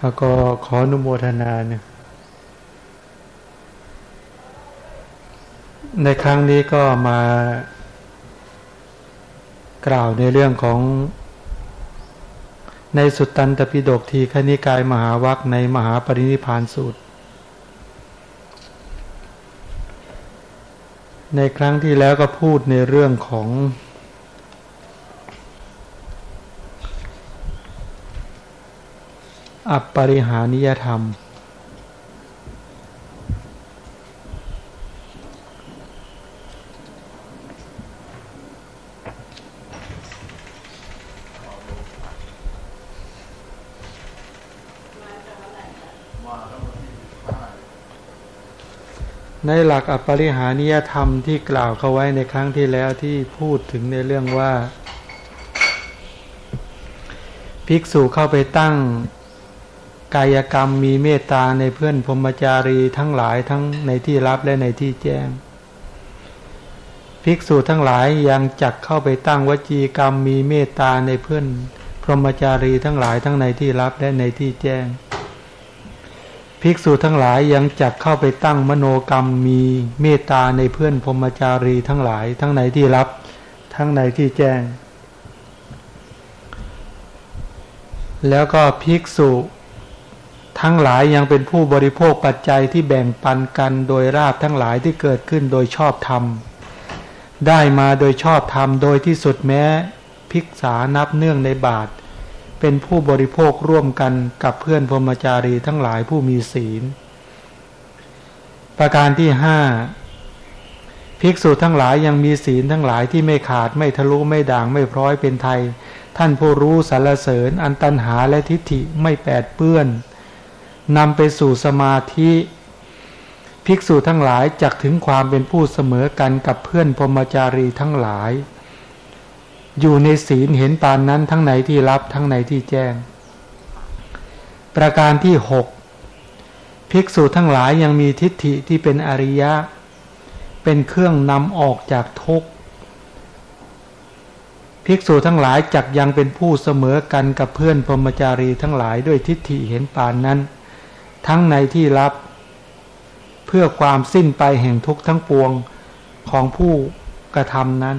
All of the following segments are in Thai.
แล้วก็ขออนุโมทนาเนี่ยในครั้งนี้ก็มากล่าวในเรื่องของในสุตตันตปิฎกทีคณิกายมหาวัคในมหาปรินิพานสูตร ในครั้งที่แล้วก็พูดในเรื่องของ อัปปริหานิยธรรม ในหลักอัปปริหานิยธรรมที่กล่าวเขาไว้ในครั้งที่แล้วที่พูดถึงในเรื่องว่า ภิกษุเข้าไปตั้ง กายกรรมมีเมตตาในเพื่อนพรหมจารีทั้งหลายทั้งในที่รับและในที่แจ้ง ภิกษุทั้งหลายยังจักเข้าไปตั้งวจีกรรมมีเมตตาในเพื่อนพรหมจารีทั้งหลายทั้งในที่รับและในที่แจ้ง ภิกษุทั้งหลายยังจักเข้าไปตั้งมโนกรรมมีเมตตาในเพื่อนพรหมจารีทั้งหลายทั้งในที่รับ ทั้งในที่แจ้ง แล้วก็ภิกษุ ทั้งหลายยังเป็นผู้บริโภคปัจจัยที่แบ่งปันกันโดยราบทั้งหลายที่เกิดขึ้นโดยชอบธรรม ได้มาโดยชอบธรรมโดยที่สุดแม้ภิกษานับเนื่องในบาท เป็นผู้บริโภคร่วมกันกับเพื่อนพรมจารีทั้งหลายผู้มีศีล ประการที่ห้าภิกษุทั้งหลายยังมีศีลทั้งหลายที่ไม่ขาดไม่ทะลุไม่ด่างไม่พร้อยเป็นไทย ท่านผู้รู้สรรเสริญอันตันหาและทิฏฐิไม่แปดเปื้อน นำไปสู่สมาธิ ภิกษุทั้งหลายจักถึงความเป็นผู้เสมอกันกับเพื่อนพรมจารีทั้งหลาย อยู่ในศีลเห็นปานนั้นทั้งในที่รับทั้งในที่แจ้ง ประการที่หกภิกษุทั้งหลายยังมีทิฏฐิที่เป็นอริยะ เป็นเครื่องนำออกจากทุกข์ภิกษุทั้งหลายจักยังเป็นผู้เสมอกันกับเพื่อนพรมจารีทั้งหลายด้วยทิฏฐิเห็นปานนั้น ทั้งในที่รับ เพื่อความสิ้นไปแห่งทุกข์ทั้งปวงของผู้กระทำนั้น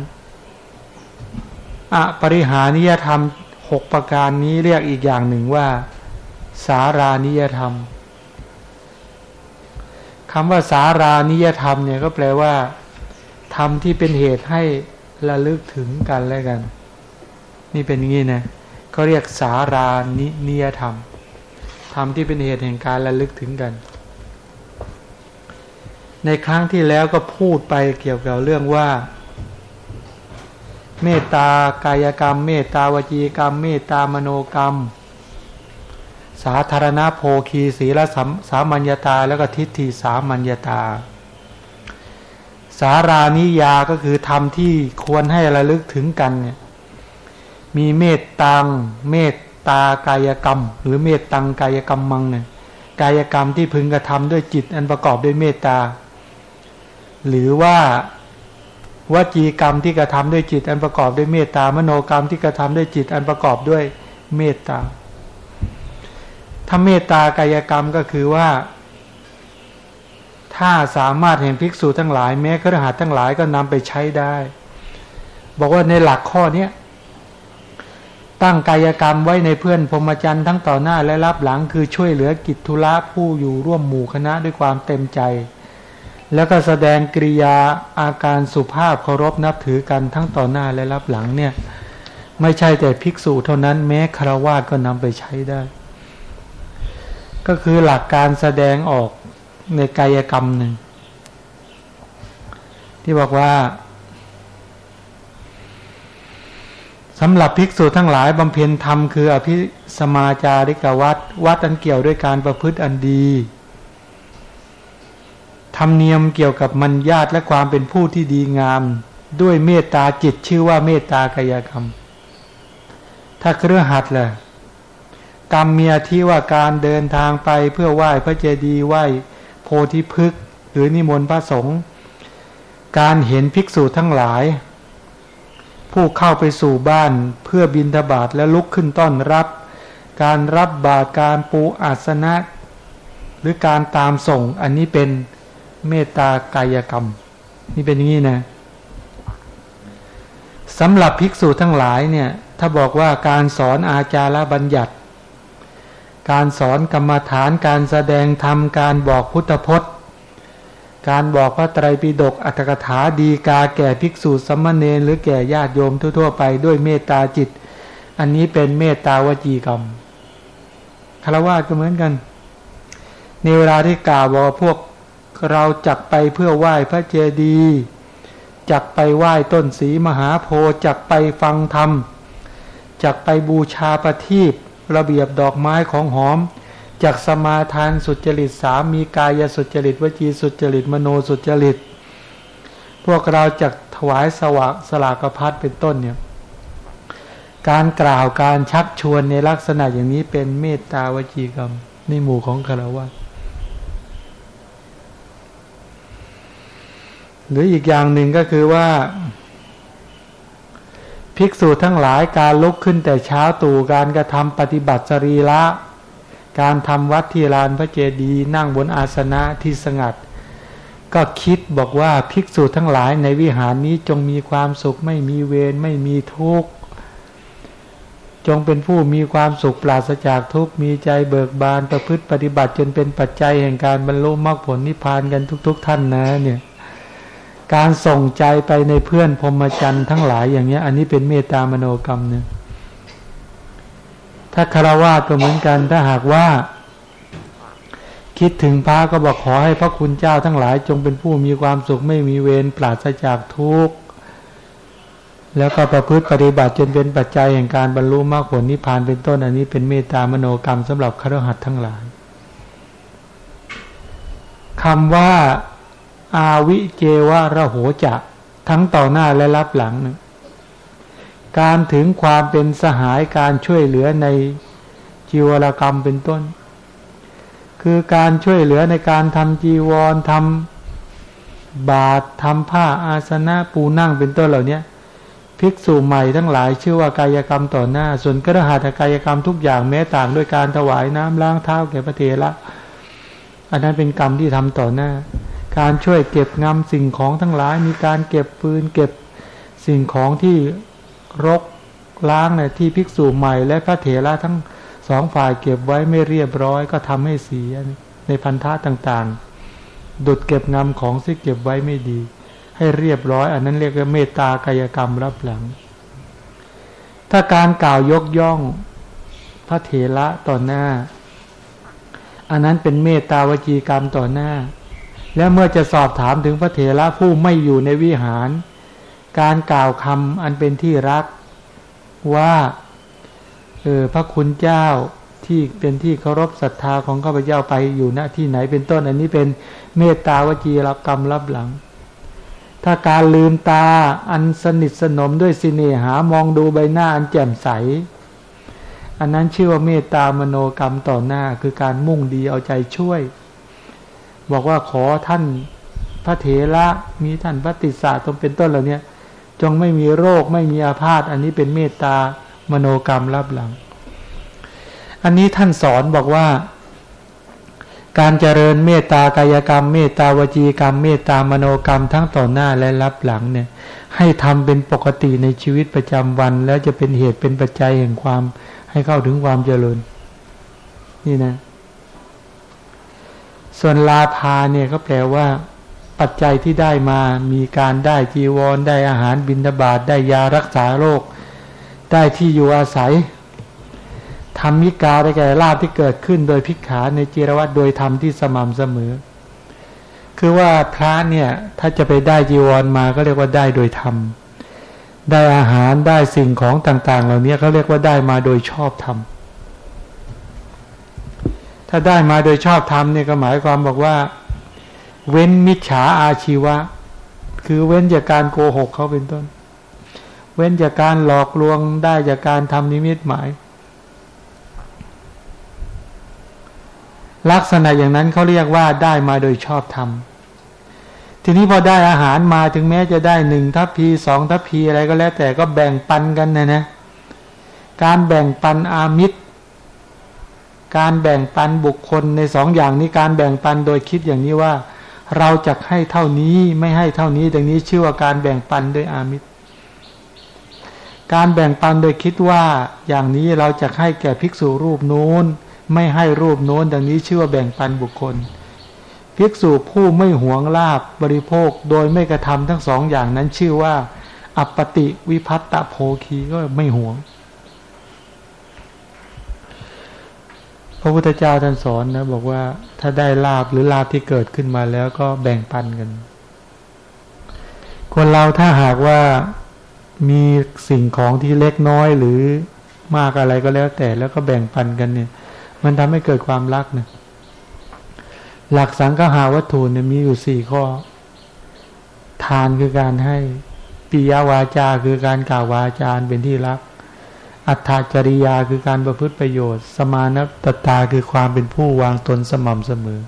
อปริหานิยธรรมหกประการนี้เรียกอีกอย่างหนึ่งว่า สารานิยธรรมคำว่าสารานิยธรรมเนี่ยก็แปลว่าธรรมที่เป็นเหตุให้ระลึกถึงกันและกัน นี่เป็นอย่างนี้นะเขาเรียกสารานิยธรรม รมที่เป็นเหตุแห่งการระลึกถึงกัน ในครั้งที่แล้วก็พูดไปเกี่ยวกับเรื่องว่า เมตตากายกรรม เมตตาวจีกรรม เมตตามโนกรรม สาธารณโภคีศีลสสามัญญาตา แล้วก็ทิฏฐิสามัญญาตา สารานิยาก็คือธรรมที่ควรให้ระลึกถึงกันเนี่ยมีเมตตังเมต ตากายกรรม หรือเมตตังกายกรรมมังเนี่ยกายกรรมที่พึงกระทำด้วยจิตอันประกอบด้วยเมตตา หรือว่าวจีกรรมที่กระทำด้วยจิตอันประกอบด้วยเมตตามโนกรรมที่กระทำด้วยจิตอันประกอบด้วยเมตตาถ้าเมตตากายกรรมก็คือว่า ถ้าสามารถเห็นภิกษุทั้งหลาย แม้กระหัสทั้งหลายก็นำไปใช้ได้ บอกว่าในหลักข้อเนี้ย ตั้งกายกรรมไว้ในเพื่อนพรหมจรรย์ทั้งต่อหน้าและรับหลังคือช่วยเหลือกิจธุระผู้อยู่ร่วมหมู่คณะด้วยความเต็มใจ แล้วก็แสดงกริยาอาการสุภาพเคารพนับถือกันทั้งต่อหน้าและรับหลังเนี่ยไม่ใช่แต่ภิกษุเท่านั้นแม้คารวาสก็นำไปใช้ได้ ก็คือหลักการแสดงออกในกายกรรมหนึ่ง ที่บอกว่า สำหรับภิกษุทั้งหลายบำเพ็ญธรรมคืออภิสมาจาริกวัดวัดอันเกี่ยวด้วยการประพฤติอันดีธรรมเนียมเกี่ยวกับมัญญาตและความเป็นผู้ที่ดีงาม ด้วยเมตตาจิตชื่อว่าเมตตากายกรรม ถ้าเครือหัดแหละกรรมเมียที่ว่าการเดินทางไปเพื่อไหว้พระเจดีย์ไหว้โพธิพฤกษ์หรือนิมนต์พระสงฆ์การเห็นภิกษุทั้งหลาย ผู้เข้าไปสู่บ้านเพื่อบินทบาทและลุกขึ้นต้อนรับ การรับบาตรการปูอาสนะ หรือการตามส่งอันนี้เป็นเมตตากายกรรม นี่เป็นอย่างนี้นะสำหรับภิกษุทั้งหลายเนี่ยถ้าบอกว่าการสอนอาจารบัญญัติ การสอนกรรมฐานการแสดงธรรมการบอกพุทธพจน์ การบอกพระไตรปิฎกอัตถกถาดีกาแก่ภิกษุสัมมเนรหรือแก่ญาติโยมทั่วๆไปด้วยเมตตาจิต อันนี้เป็นเมตตาวจีกรรมคารวะก็เหมือนกันในเวลาที่กล่าวว่าพวกเราจักไปเพื่อไหว้พระเจดีย์จักไปไหว้ต้นสีมหาโพจักไปฟังธรรมจักไปบูชาประทีประเบียบดอกไม้ของหอม จักสมาทานสุจริตสามีกายสุจริตวจีสุจริตมโนสุจริต พวกเราจักถวายสวากสลากพัดเป็นต้นเนี่ยการกล่าวการชักชวนในลักษณะอย่างนี้เป็นเมตตาวจีกรรมในหมู่ของคารวะหรืออีกอย่างหนึ่งก็คือว่า ภิกษุทั้งหลายการลุกขึ้นแต่เช้าตู่การกระทำปฏิบัติสรีละ การทำวัดที่ลานพระเจดีย์นั่งบนอาสนะที่สงัด ก็คิดบอกว่าภิกษุทั้งหลายในวิหารนี้จงมีความสุขไม่มีเวรไม่มีทุกข์จงเป็นผู้มีความสุขปราศจากทุกข์มีใจเบิกบานประพฤติปฏิบัติจนเป็นปัจจัยแห่งการบรรลุมรรคผลนิพพานกันทุก ๆ ท่านนะเนี่ยการส่งใจไปในเพื่อนพรหมจรรย์ทั้งหลายอย่างเนี้ย อันนี้เป็นเมตตามโนกรรมเนี่ย ถ้าคารวะก็เหมือนกัน ถ้าหากว่า คิดถึงพระก็บอกขอให้พระคุณเจ้าทั้งหลายจงเป็นผู้มีความสุขไม่มีเวรปราศจากทุกข์แล้วก็ประพฤติปฏิบัติจนเป็นปัจจัยแห่งการบรรลุมรรคผลนิพพานเป็นต้นอันนี้เป็นเมตตามโนกรรมสำหรับครหัสทั้งหลายคำว่าอาวิเจวะระโหจะ ทั้งต่อหน้าและรับหลัง การถึงความเป็นสหายการช่วยเหลือในจีวรกรรมเป็นต้น คือการช่วยเหลือในการทำจีวรทำบาตรทำผ้าอาสนะปูนั่งเป็นต้นเหล่านี้ภิกษุใหม่ทั้งหลายชื่อว่ากายกรรมต่อหน้า ส่วนกระหัตกายกรรมทุกอย่างแม้ต่างด้วยการถวายน้ำล้างเท้าแก่พระเถระอันนั้นเป็นกรรมที่ทำต่อหน้า การช่วยเก็บงำสิ่งของทั้งหลายมีการเก็บปืนเก็บสิ่งของที่ รกล้างเนี่ยที่ภิกษุใหม่และพระเถระทั้งสองฝ่ายเก็บไว้ไม่เรียบร้อยก็ทำให้เสียในพันธะต่างๆ ดุดเก็บงำของที่เก็บไว้ไม่ดี ให้เรียบร้อย อันนั้นเรียกว่าเมตตากายกรรมรับหลัง ถ้าการกล่าวยกย่องพระเถระต่อหน้า อันนั้นเป็นเมตตาวจีกรรมต่อหน้า และเมื่อจะสอบถามถึงพระเถระผู้ไม่อยู่ในวิหาร การกล่าวคำอันเป็นที่รักว่าเออพระคุณเจ้าที่เป็นที่เคารพศรัทธาของข้าพเจ้าไปอยู่ณที่ไหนเป็นต้น อันนี้เป็นเมตตาวจีรกรรมรับหลัง ถ้าการลืมตาอันสนิทสนมด้วยสิเนหามองดูใบหน้าอันแจ่มใส อันนั้นชื่อว่าเมตตามโนกรรมต่อหน้าคือการมุ่งดีเอาใจช่วย บอกว่าขอท่านพระเถระมีท่านพระติสาตรงเป็นต้นเหล่านี้ จงไม่มีโรคไม่มีอาพาธอันนี้เป็นเมตตามโนกรรมรับหลัง อันนี้ท่านสอนบอกว่า การเจริญเมตตากายกรรม เมตตาวจีกรรม เมตตามโนกรรมทั้งต่อหน้าและรับหลังเนี่ย ให้ทำเป็นปกติในชีวิตประจำวัน แล้วจะเป็นเหตุเป็นปัจจัยแห่งความให้เข้าถึงความเจริญ นี่นะ ส่วนลาภาเนี่ยก็แปลว่า ปัจจัยที่ได้มา มีการได้จีวร ได้อาหารบินบาตได้ยารักษาโรค ได้ที่อยู่อาศัยทำมิกาได้แก่ลาภที่เกิดขึ้นโดยพิกขาในจีรวัตโดยธรรมที่สม่ำเสมอ คือว่าพระเนี่ยถ้าจะไปได้จีวรมาก็เรียกว่าได้โดยธรรม ได้อาหารได้สิ่งของต่าง ๆ เหล่านี้เขาเรียกว่าได้มาโดยชอบธรรม ถ้าได้มาโดยชอบธรรมเนี่ยก็หมายความบอกว่า เว้นมิจฉาอาชีวะ คือเว้นจากการโกหกเขาเป็นต้น เว้นจากการหลอกลวงได้จากการทำนิมิตหมาย ลักษณะอย่างนั้นเขาเรียกว่าได้มาโดยชอบธรรมทีนี้พอได้อาหารมาถึงแม้จะได้หนึ่งทัพพีสองทัพพีอะไรก็แล้ว แต่ก็แบ่งปันกันนะนะการแบ่งปันอามิตร การแบ่งปันบุคคลในสองอย่างนี้การแบ่งปันโดยคิดอย่างนี้ว่า เราจะให้เท่านี้ไม่ให้เท่านี้ดังนี้ชื่อว่าการแบ่งปันโดยอามิตร การแบ่งปันโดยคิดว่าอย่างนี้เราจะให้แก่ภิกษุรูปโน้น ไม่ให้รูปโน้น ดังนี้ชื่อว่าแบ่งปันบุคคล ภิกษุผู้ไม่หวงลาบบริโภคโดยไม่กระทำทั้งสองอย่างนั้นชื่อว่า อัปปติวิพัตตโพคีก็ไม่หวง พระพุทธเจ้าท่านสอนนะบอกว่าถ้าได้ลาบหรือลาบที่เกิดขึ้นมาแล้วก็แบ่งปันกัน คนเราถ้าหากว่ามีสิ่งของที่เล็กน้อยหรือมากอะไรก็แล้วแต่แล้วก็แบ่งปันกันเนี่ย มันทำให้เกิดความรักนะหลักสังฆาวัตถุเนี่ยมีอยู่สี่ข้อ ทานคือการให้ปิยวาจาคือการกล่าววาจาเป็นที่รัก อัตถจริยาคือการประพฤติประโยชน์ สมานตตาคือความเป็นผู้วางตนสม่ำเสมอ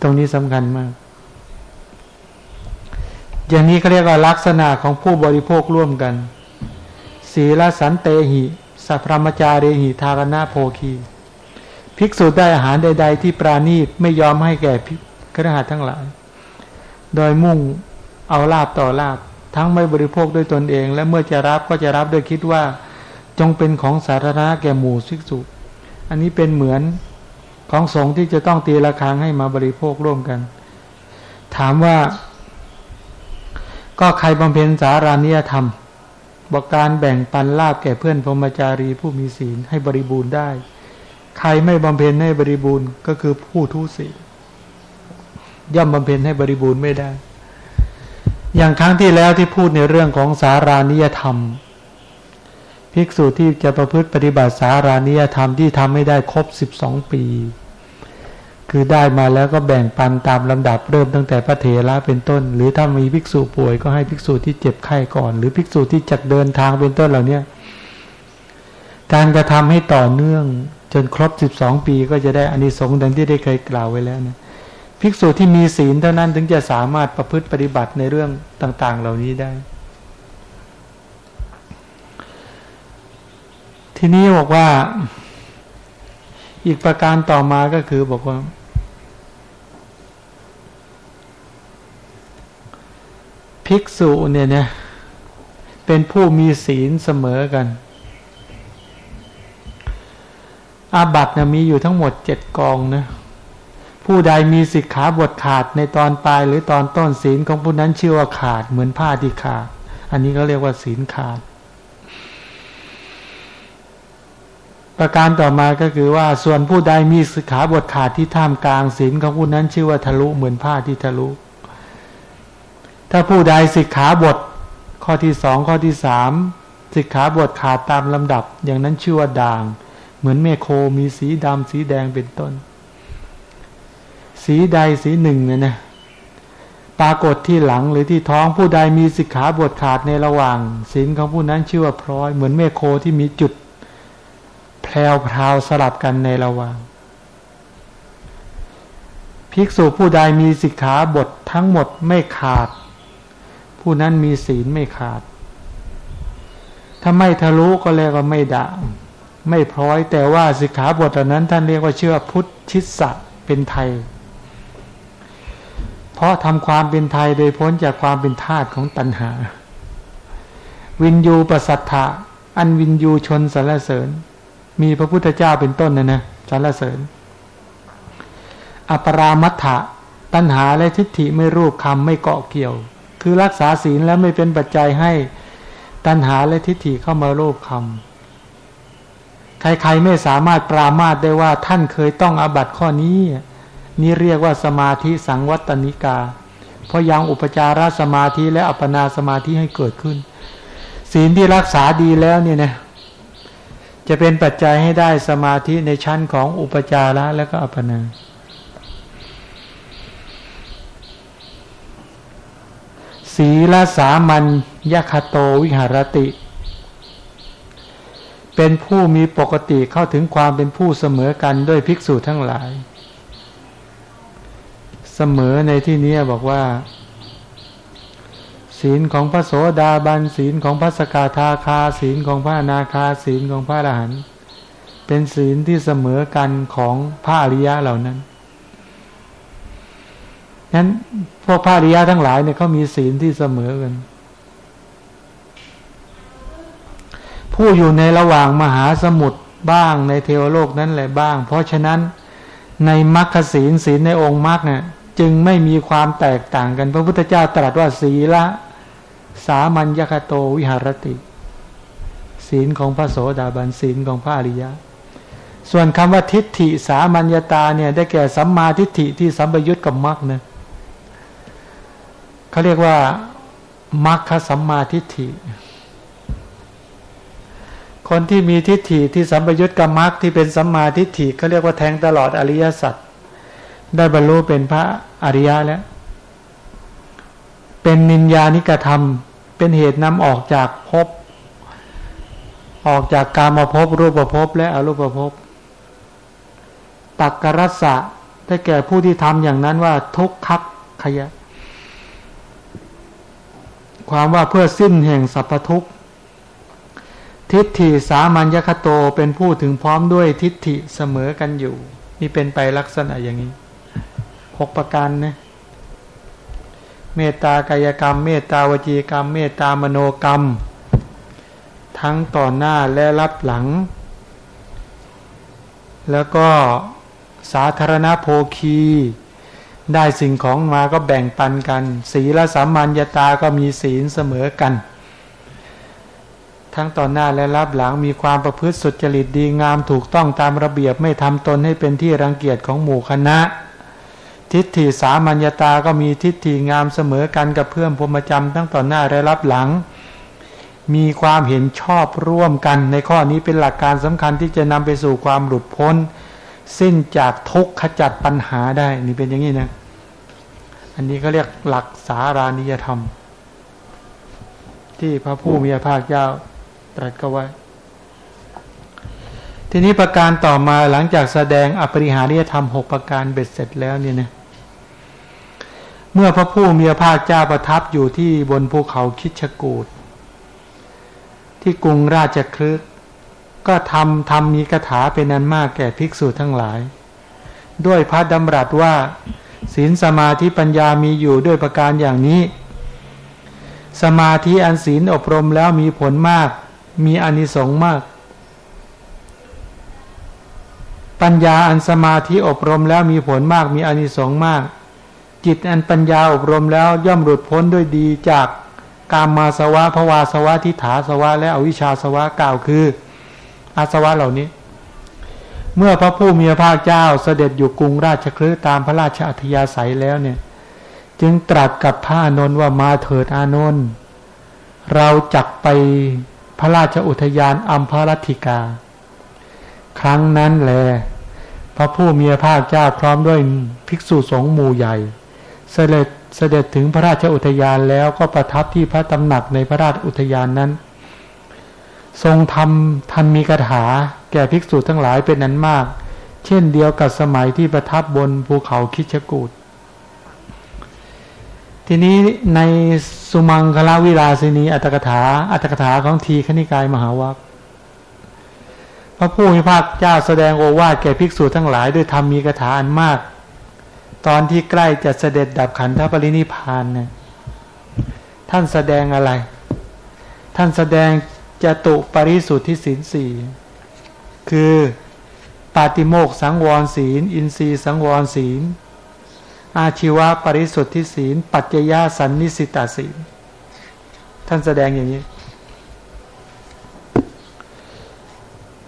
ตรงนี้สำคัญมาก อย่างนี้เขาเรียกว่าลักษณะของผู้บริโภคร่วมกัน ศีลสันเตหิสัพพมจารีหิทารณะโพคีภิกษุได้อาหารใด ๆ ที่ปราณีตไม่ยอมให้แก่พิกรหัสทั้งหลาย โดยมุ่งเอาลาบต่อลาบ ทั้งไม่บริโภคด้วยตนเอง และเมื่อจะรับก็จะรับโดยคิดว่า จงเป็นของสาธารณะแก่หมู่สิกษุ อันนี้เป็นเหมือนของสงฆ์ที่จะต้องตีราคาให้มาบริโภคร่วมกัน ถามว่า ก็ใครบำเพ็ญสารานิยธรรมบอกการแบ่งปันลาบแก่เพื่อนพรมจารีผู้มีศีลให้บริบูรณ์ได้ ใครไม่บำเพ็ญให้บริบูรณ์ก็คือผู้ทุศีลย่อมบำเพ็ญให้บริบูรณ์ไม่ได้ อย่างครั้งที่แล้วที่พูดในเรื่องของสารานิยธรรม ภิกษุที่จะประพฤติปฏิบัติสารานิยธรรมที่ทำไม่ได้ครบสิบสองปี คือได้มาแล้วก็แบ่งปันตามลำดับเริ่มตั้งแต่พระเถระเป็นต้น หรือถ้ามีภิกษุป่วยก็ให้ภิกษุที่เจ็บไข้ก่อน หรือภิกษุที่จักเดินทางเป็นต้นเหล่านี้การกระทำให้ต่อเนื่องจนครบสิบสองปีก็จะได้อานิสงส์ดังที่ได้เคยกล่าวไว้แล้วนะ ภิกษุที่มีศีลเท่านั้นถึงจะสามารถประพฤติปฏิบัติในเรื่องต่าง ๆ เหล่านี้ได้ ทีนี้บอกว่า อีกประการต่อมาก็คือบอกว่า ภิกษุเนี่ยเนี่ยเป็นผู้มีศีลเสมอกัน อาบัตเนี่ยมีอยู่ทั้งหมดเจ็ดกองนะ ผู้ใดมีสิกขาบทขาดในตอนปลายหรือตอนต้นศีลของผู้นั้นชื่อว่าขาดเหมือนผ้าที่ขาด อันนี้ก็เรียกว่าศีลขาด ประการต่อมาก็คือว่าส่วนผู้ใดมีสิกขาบทขาดที่ท่ามกลางศีลของผู้นั้นชื่อว่าทะลุเหมือนผ้าที่ทะลุ ถ้าผู้ใดสิกขาบทข้อที่สองข้อที่สามสิกขาบทขาดตามลำดับ อย่างนั้นชื่อว่าด่าง เหมือนเมโคมีสีดำสีแดงเป็นต้น สีใดสีหนึ่งเนี่ยนะปรากฏที่หลังหรือที่ท้องผู้ใดมีสิกขาบทขาดในระหว่างศีลของผู้นั้นชื่อว่าพร้อย เหมือนเมโคที่มีจุดแพรวพราวสลับกันในระหว่าง ภิกษุผู้ใดมีสิกขาบททั้งหมดไม่ขาด ผู้นั้นมีศีลไม่ขาด ถ้าไม่ทะลุก็เรียกว่าไม่ด่างไม่พร้อยแต่ว่าสิกขาบทนั้นท่านเรียกว่าเชื่อพุทธชิสะเป็นไทย เพราะทำความเป็นไทยโดยพ้นจากความเป็นทาตของตัณหา วินยูประสัทธะอันวินยูชนสรรเสริญ มีพระพุทธเจ้าเป็นต้นนะนะสรรเสริญ อปรามัตถะตัณหาและทิฏฐิไม่รูปคำไม่เกาะเกี่ยว คือรักษาศีลแล้วไม่เป็นปัจจัยให้ตัณหาและทิฏฐิเข้ามารูปคำใครๆไม่สามารถปรามาสได้ว่าท่านเคยต้องอาบัตข้อนี้ นี่เรียกว่าสมาธิสังวัตนิกา เพราะยังอุปจารสมาธิและอัปนาสมาธิให้เกิดขึ้น ศีลที่รักษาดีแล้วเนี่ยนะจะเป็นปัจจัยให้ได้สมาธิในชั้นของอุปจาระและก็อัปปนา ศีลสามัญยคโตวิหารติ เป็นผู้มีปกติเข้าถึงความเป็นผู้เสมอกันด้วยภิกษุทั้งหลาย เสมอในที่นี้บอกว่า ศีลของพระโสดาบันศีลของพระสกทาคา ศีลของพระนาคา ศีลของพระอรหันต์เป็นศีลที่เสมอกันของพระอริยะเหล่านั้นนั้นพวกพระอริยะทั้งหลายเนี่ยเขามีศีลที่เสมอกัน ผู้อยู่ในระหว่างมหาสมุทรบ้างในเทวโลกนั้นแหละบ้าง เพราะฉะนั้นในมรรคศีลศีลในองค์มรรคเนี่ย จึงไม่มีความแตกต่างกัน พระพุทธเจ้าตรัสว่าศีละสามัญญคโตวิหารติ ศีลของพระโสดาบันศีลของพระอริยะ ส่วนคำว่าทิฏฐิสามัญญาตาเนี่ยได้แก่สัมมาทิฏฐิที่สัมปยุตกับมรรคเนี่ยเขาเรียกว่ามรรคสัมมาทิฏฐิ คนที่มีทิฏฐิที่สัมปยุตกับมรรคที่เป็นสัมมาทิฏฐิเขาเรียกว่าแทงตลอดอริยสัจ ได้บรรลุเป็นพระอริยะแล้ว เป็นนินญานิกธรรม เป็นเหตุนำออกจากภพออกจากกามาภพรูปภพและอรูปภพตักกรัสสะได้แก่ผู้ที่ทำอย่างนั้นว่าทุกขักขยะ ความว่าเพื่อสิ้นแห่งสัพพทุกข์ทิฏฐิสามัญญคโตเป็นผู้ถึงพร้อมด้วยทิฏฐิเสมอกันอยู่ นี่เป็นไปลักษณะอย่างนี้ หกประการนะเมตตากายกรรม เมตตาวจีกรรม เมตตามโนกรรม ทั้งต่อหน้าและรับหลัง แล้วก็สาธารณโภคี ได้สิ่งของมาก็แบ่งปันกัน ศีลสัมมัญญาตาก็มีศีลเสมอกัน ทั้งต่อหน้าและรับหลังมีความประพฤติสุจริตดีงามถูกต้องตามระเบียบไม่ทำตนให้เป็นที่รังเกียจของหมู่คณะ ทิฏฐิสามัญญาตาก็มีทิฏฐิงามเสมอกันกับเพื่อนพรมจำทั้งต่อหน้าและรับหลัง มีความเห็นชอบร่วมกัน ในข้อนี้เป็นหลักการสำคัญที่จะนำไปสู่ความหลุดพ้น สิ้นจากทุกขจัดปัญหาได้ นี่เป็นอย่างนี้นะ อันนี้ก็เรียกหลักสารานิยธรรม ที่พระผู้มีพระภาคเจ้าตรัสก็ไว้ทีนี้ประการต่อมาหลังจากแสดงอปริหาริยธรรมหกประการเบ็ดเสร็จแล้วเนี่ยนะ เมื่อพระผู้มีพระภาคเจ้าประทับอยู่ที่บนภูเขาคิชกูดที่กรุงราชคลึกก็ทำทำมีคาถาเป็นนันมากแก่ภิกษุทั้งหลาย ด้วยพระดำรัสว่าศีลสมาธิปัญญามีอยู่ด้วยประการอย่างนี้ สมาธิอันศีลอบรมแล้วมีผลมาก มีอนิสงส์มาก ปัญญาอันสมาธิอบรมแล้วมีผลมากมีอนิสงส์มาก จิตอันปัญญาอบรมแล้วย่อมหลุดพ้นด้วยดีจากกามมาสวะภวาสวะทิฏฐาสวะ และอวิชชาสวะกล่าวคืออาสวะเหล่านี้ เมื่อพระผู้มีพระภาคเจ้าเสด็จอยู่กรุงราชคลือตามพระราชอัธยาศัยแล้วเนี่ย จึงตรัสกับพระอนนท์ว่ามาเถิดอานนท์เราจักไปพระราชอุทยานอัมพรัติกา ครั้งนั้นแหลพระผู้มีพระภาคเจ้าพร้อมด้วยภิกษุสงฆ์หมู่ใหญ่ เสด็จเสด็จถึงพระราชอุทยานแล้วก็ประทับที่พระตำหนักในพระราชอุทยานนั้น ทรงทำทันมีคาถาแก่ภิกษุทั้งหลายเป็นนั้นมาก เช่นเดียวกับสมัยที่ประทับบนภูเขาคิชกูดทีนี้ในสุมังคลาวิลาสินีอัตถกถาอัตถกถาของทีขณิกายมหาวัคพระผู้มีพระเจ้าแสดงโอวาทแก่ภิกษุทั้งหลายด้วยธรรมมีคาถาอันมาก ตอนที่ใกล้จะเสด็จดับขันธปรินิพานเนี่ยท่านแสดงอะไร ท่านแสดงจตุปริสุทธิศีลสี่คือปาติโมกสังวรศีล อินทรีสังวรศีล อาชีวะปริสุทธิศีล ปัจจยาสันนิสิตาศีล ท่านแสดงอย่างนี้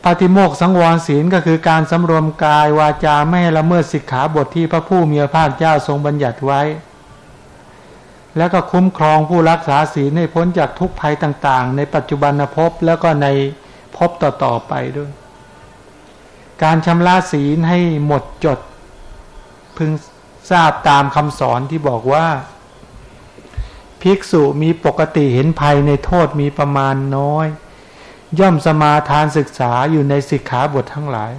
ปฏิโมกสังวรศีลก็คือการสำรวมกายวาจาไม่ให้ละเมิดสิกขาบทที่พระผู้มีพระภาคเจ้าทรงบัญญัติไว้ แล้วก็คุ้มครองผู้รักษาศีลให้พ้นจากทุกภัยต่างๆ ในปัจจุบันภพแล้วก็ในภพต่อๆไปด้วย การชำระศีลให้หมดจด พึงทราบตามคำสอนที่บอกว่า ภิกษุมีปกติเห็นภัยในโทษมีประมาณน้อย ย่อมสมาทานศึกษาอยู่ในสิกขาบททั้งหลาย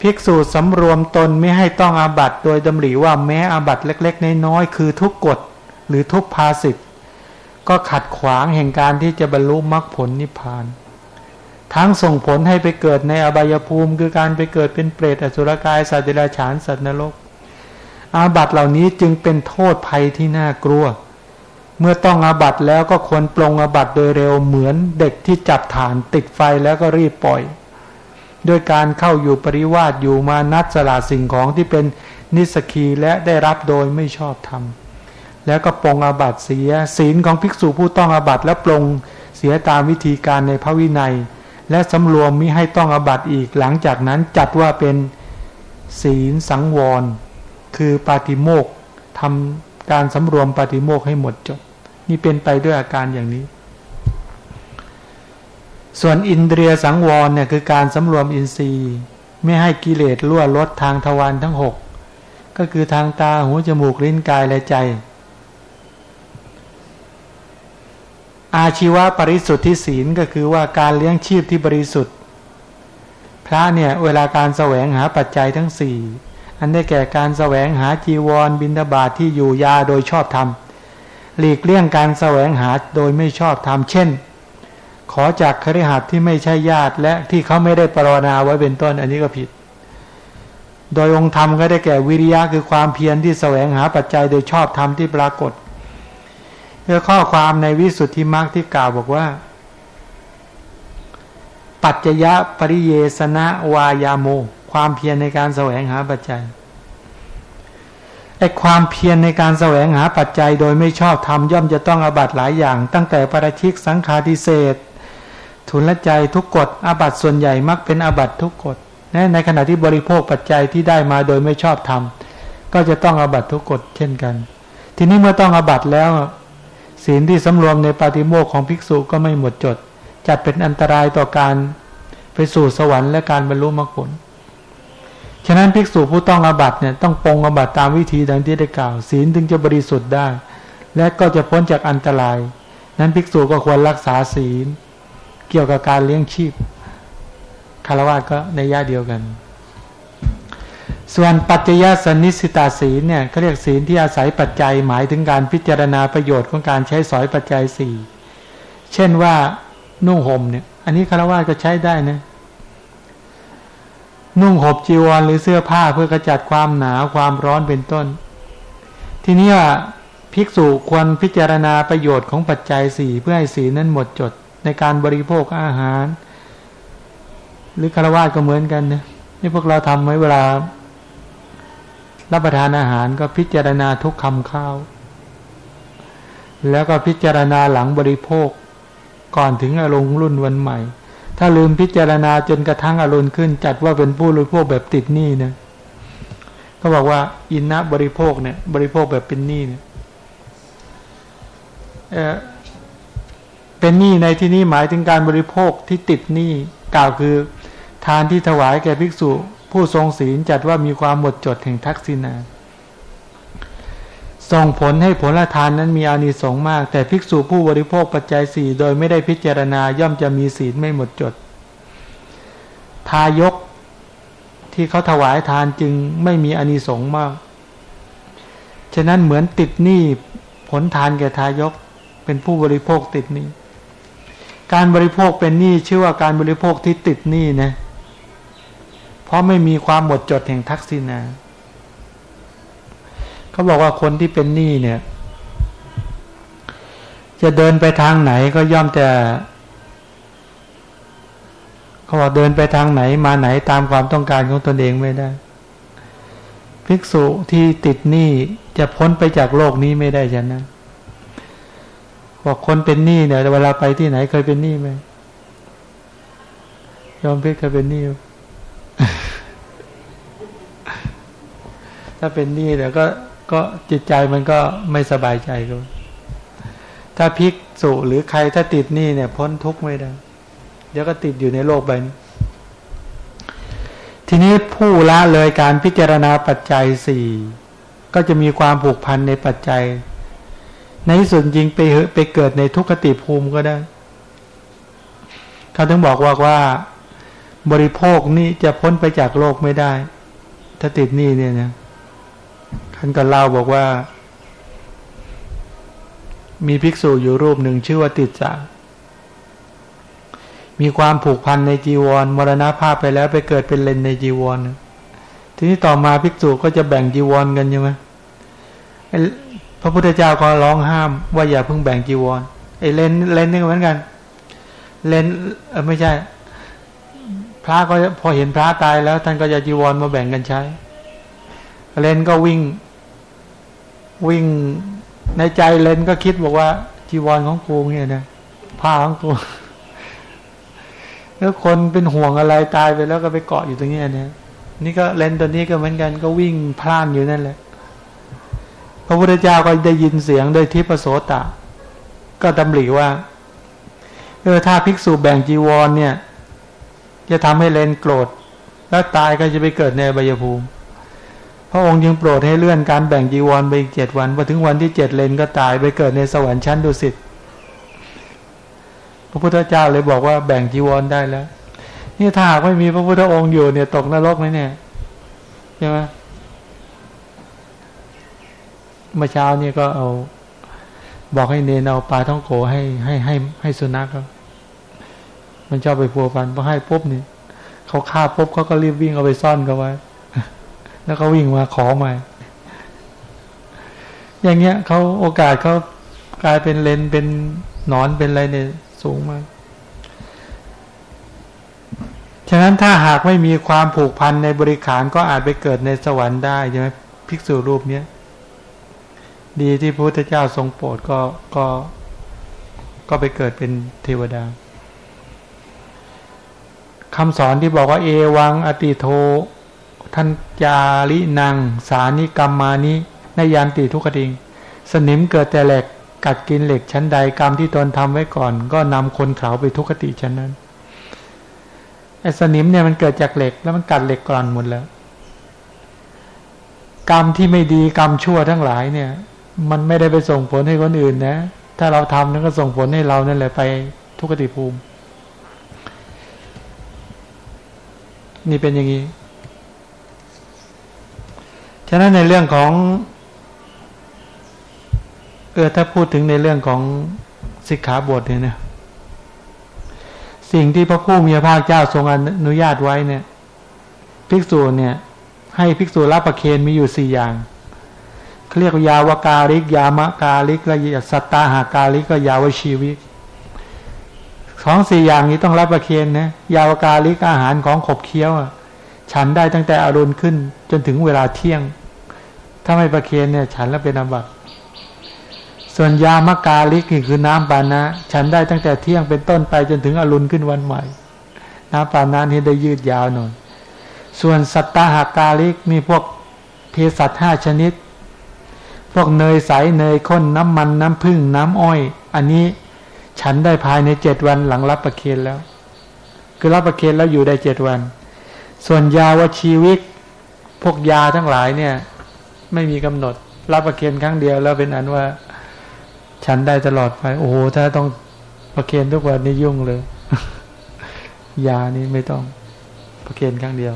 ภิกษุสำรวมตนไม่ให้ต้องอาบัตโดยดำริว่าแม้อาบัตเล็ก ๆ น้อยๆคือทุกกฎหรือทุกภาสิทธ์ก็ขัดขวางแห่งการที่จะบรรลุมรรคผลนิพพาน ทั้งส่งผลให้ไปเกิดในอบายภูมิคือการไปเกิดเป็นเปรตอสุรกายสัตว์เดรัจฉานสัตว์นรก อาบัตเหล่านี้จึงเป็นโทษภัยที่น่ากลัว เมื่อต้องอาบัตแล้วก็ควรปลงอาบัตโดยเร็วเหมือนเด็กที่จับฐานติดไฟแล้วก็รีบปล่อย ด้วยการเข้าอยู่ปริวาสอยู่มานัดสละสิ่งของที่เป็นนิสกีและได้รับโดยไม่ชอบธรรม แล้วก็ปรงอาบัตเสีย ศีลของภิกษุผู้ต้องอาบัตและปรงเสียตามวิธีการในพระวินัย และสำรวมมิให้ต้องอาบัตอีกหลังจากนั้นจัดว่าเป็นศีลสังวร คือปาติโมกทำการสำรวมปาติโมกให้หมดจด นี่เป็นไปด้วยอาการอย่างนี้ ส่วนอินเดียสังวรเนี่ยคือการสำรวมอินทรีย์ ไม่ให้กิเลสล่วลดทางทวารทั้งหกก็คือทางตาหูจมูกลิ้นกายและใจ อาชีวะปริสุทธิศีลก็คือว่าการเลี้ยงชีพที่บริสุทธิ์ พระเนี่ยเวลาการแสวงหาปัจจัยทั้งสี่อันได้แก่การแสวงหาจีวรบินดาบาทที่อยู่ยาโดยชอบธรรม หลีกเลี่ยงการแสวงหาโดยไม่ชอบธรรมเช่น ขอจากคริหัดที่ไม่ใช่ญาติและที่เขาไม่ได้ปรนนาไว้เป็นต้นอันนี้ก็ผิด โดยองค์ธรรมก็ได้แก่วิริยะคือความเพียรที่แสวงหาปัจจัยโดยชอบธรรมที่ปรากฏเพื่อข้อความในวิสุทธิมรรคที่กล่าวบอกว่า ปัจจยะปริเยสนะวายาโม ความเพียรในการแสวงหาปัจจัย ไอ้ความเพียรในการแสวงหาปัจจัยโดยไม่ชอบธรรมย่อมจะต้องอาบัตหลายอย่าง ตั้งแต่ประชิกสังฆาทิเศษทุนละใจทุกกฎอาบัตส่วนใหญ่มักเป็นอาบัตทุกกฎในขณะที่บริโภคปัจจัยที่ได้มาโดยไม่ชอบทำก็จะต้องอาบัตทุกกฎเช่นกัน ทีนี้เมื่อต้องอาบัตแล้วศีลที่สำรวมในปาฏิโมกของภิกษุก็ไม่หมดจดจัดเป็นอันตรายต่อการไปสู่สวรรค์และการบรรลุมรรคผล ฉะนั้นภิกษุผู้ต้องอาบัตเนี่ยต้องปองอาบัตตามวิธีดังที่ได้กล่าว ศีลถึงจะบริสุทธิ์ได้ และก็จะพ้นจากอันตราย นั้นภิกษุก็ควรรักษาศีล เกี่ยวกับการเลี้ยงชีพคารวะก็ในย่าเดียวกัน ส่วนปัจจยสนิสิตาศีลเนี่ยเขาเรียกศีลที่อาศัยปัจจัยหมายถึงการพิจารณาประโยชน์ของการใช้สอยปัจจัยสี่เช่นว่านุ่งห่มเนี่ย อันนี้คารวะก็ใช้ได้นะ นุ่งห่มจีวรหรือเสื้อผ้าเพื่อกระจัดความหนาวความร้อนเป็นต้น ทีนี้ว่าภิกษุควรพิจารณาประโยชน์ของปัจจัยสี่เพื่อให้ศีนั้นหมดจดในการบริโภคอาหาร หรือคารวะก็เหมือนกันนะนี่พวกเราทำไว้เวลา รับประทานอาหารก็พิจารณาทุกคำข้าว แล้วก็พิจารณาหลังบริโภค ก่อนถึงอารมณ์รุ่นวันใหม่ ถ้าลืมพิจารณาจนกระทั่งอารมณ์ขึ้น จัดว่าเป็นผู้บริโภคแบบติดหนี้นะก็บอกว่าอินนะบริโภคเนี่ย บริโภคแบบเป็นหนี้เนี่ยเป็นหนี้ในที่นี้หมายถึงการบริโภคที่ติดหนี้กล่าวคือ ทานที่ถวายแก่ภิกษุ ผู้ทรงศีลจัดว่ามีความหมดจดแห่งทักษิณา ส่งผลให้ผลทานนั้นมีอานิสงส์มาก แต่ภิกษุผู้บริโภคปัจจัยสี่โดยไม่ได้พิจารณาย่อมจะมีศีลไม่หมดจด ทายกที่เขาถวายทานจึงไม่มีอานิสงส์มาก ฉะนั้นเหมือนติดหนี้ผลทานแก่ทายกเป็นผู้บริโภคติดหนี้ การบริโภคเป็นหนี้ชื่อว่าการบริโภคที่ติดหนี้นะ เพราะไม่มีความหมดจดแห่งทักษิณา เขาบอกว่าคนที่เป็นหนี้เนี่ย จะเดินไปทางไหนก็ย่อมจะเขาบอกเดินไปทางไหนมาไหนตามความต้องการของตนเองไม่ได้ ภิกษุที่ติดหนี้จะพ้นไปจากโลกนี้ไม่ได้ฉะนั้นบอกคนเป็นหนี้เนี่ยเวลาไปที่ไหนเคยเป็นหนี้ไหมยอมเพชรเคยเป็นหนี้ถ้าเป็นหนี้เนี่ยวก็ ก็จิตใจมันก็ไม่สบายใจก็ถ้าพิกษุหรือใครถ้าติดนี้เนี่ย พ้นทุกข์ไม่ได้ เดี๋ยวก็ติดอยู่ในโลกใบนี้ทีนี้ผู้ละเลยการพิจารณาปัจจัยสี่ก็จะมีความผูกพันในปัจจัย ในที่สุดจริงไปไปเกิดในทุกขติภูมิก็ได้เขาถึงบอกว่าว่า บริโภคนี่จะพ้นไปจากโลกไม่ได้ ถ้าติดนี่เนี่ยนะ ท่านก็เล่าบอกว่า มีภิกษุอยู่รูปหนึ่งชื่อว่าติดสามีความผูกพันในจีวร มรณภาพไปแล้วไปเกิดเป็นเลนในจีวร ทีนี้ต่อมาภิกษุก็จะแบ่งจีวรกันใช่ไหมพระพุทธเจ้าก็ร้องห้าม ว่าอย่าเพิ่งแบ่งจีวรไอ้เลนเลนนี่เหมือนกัน เลนเออไม่ใช่ พระก็พอเห็นพระตายแล้ว ท่านก็จะจีวรมาแบ่งกันใช้เลนก็วิ่ง วิ่งในใจเลนก็คิดบอกว่า จีวรของกูเนี่ยนะผ้าของกูแล้วคนเป็นห่วงอะไรตายไปแล้วก็ไปเกาะอยู่ตรงนี้เนี่ยนี่ก็เลนตัวนี้ก็เหมือนกันก็วิ่งพล่านอยู่นั่นแหละ พระพุทธเจ้าก็ได้ยินเสียงโดยทิพโสตะ ก็ดำริว่าเออถ้าภิกษุแบ่งจีวรเนี่ย จะทำให้เลนโกรธ แล้วตายก็จะไปเกิดในบยภูมิ พระองค์จึงโปรดให้เลื่อนการแบ่งจีวรไปอีกเจ็ดวันพอถึงวันที่เจ็ดเลนก็ตายไปเกิดในสวรรค์ชั้นดุสิตพระพุทธเจ้าเลยบอกว่าแบ่งจีวรได้แล้ว นี่ถ้าหากไม่มีพระพุทธองค์อยู่เนี่ยตกนรกไหมเนี่ยใช่ไหมเมื่อเช้านี่ก็เอา บอกให้เนนเอาปลาท่องโกให้ให้ให้ให้สุนัขครับมันชอบไปพัวฟันพอให้ปุ๊บนี่เขาฆ่าปุ๊บเขาก็รีบวิ่งเอาไปซ่อนกันไว้ แล้วเขาวิ่งมาขอใหม่อย่างเงี้ยเขาโอกาสเขากลายเป็นเลนเป็นนอนเป็นอะไรเนี่ยสูงมาก ฉะนั้นถ้าหากไม่มีความผูกพันในบริขารก็อาจไปเกิดในสวรรค์ได้ใช่ไหมภิกษุรูปเนี้ยดีที่พระพุทธเจ้าทรงโปรดก็ก็ก็ไปเกิดเป็นเทวดาคำสอนที่บอกว่าเอวังอติโท ท่านจารินางสานิกรรมมานิในยันติทุกขดิง สนิมเกิดแต่แหล็กกัดกินเหล็กชั้นใดกรรมที่ตนทำไว้ก่อน ก็นำคนเขาไปทุกขติชั้นนั้นไอ้สนิมเนี่ยมันเกิดจากเหล็กแล้วมันกัดเหล็กกร่อนหมดแล้ว กรรมที่ไม่ดีกรรมชั่วทั้งหลายเนี่ย มันไม่ได้ไปส่งผลให้คนอื่นนะ ถ้าเราทำนั้นก็ส่งผลให้เรานั่นแหละไปทุกขติภูมิ นี่เป็นอย่างนี้ ฉะนั้นในเรื่องของ เออถ้าพูดถึงในเรื่องของสิกขาบทเนี่ยนะสิ่งที่พระผู้มีพระภาคเจ้าทรงอนุญาตไว้เนี่ย ภิกษุเนี่ย ให้ภิกษุรับประเคนมีอยู่สี่อย่างเขาเรียกยาวกาลิก ยามะกาลิกและสัตตาหากาลิกก็ยาวชีวิตสองสี่อย่างนี้ต้องรับประเคนนะยาวกาลิกอาหารของขบเคี้ยว ฉันได้ตั้งแต่อรุณขึ้น จนถึงเวลาเที่ยง ถ้าไม่ประเคนเนี่ย ฉันแล้วเป็นอาบัติส่วนยามกาลิกคือน้ำปานะ ฉันได้ตั้งแต่เที่ยงเป็นต้นไปจนถึงอรุณขึ้นวันใหม่ น้ำปานะนี่ได้ยืดยาวหน่อย ส่วนสัตตาหากาลิกนี่พวกเภสัชห้าชนิด พวกเนยใสเนยข้นน้ำมันน้ำผึ้งน้ำอ้อย อันนี้ฉันได้ภายในเจ็ดวันหลังรับประเคนแล้ว คือรับประเคนแล้วอยู่ได้เจ็ดวัน ส่วนยาวชีวิต พวกยาทั้งหลายเนี่ย ไม่มีกำหนด รับประเคนครั้งเดียวแล้วเป็นอันว่า ฉันได้ตลอดไป โอ้โหถ้าต้องประเคนทุกวันนี่ยุ่งเลย ยานี่ไม่ต้องประเคนครั้งเดียว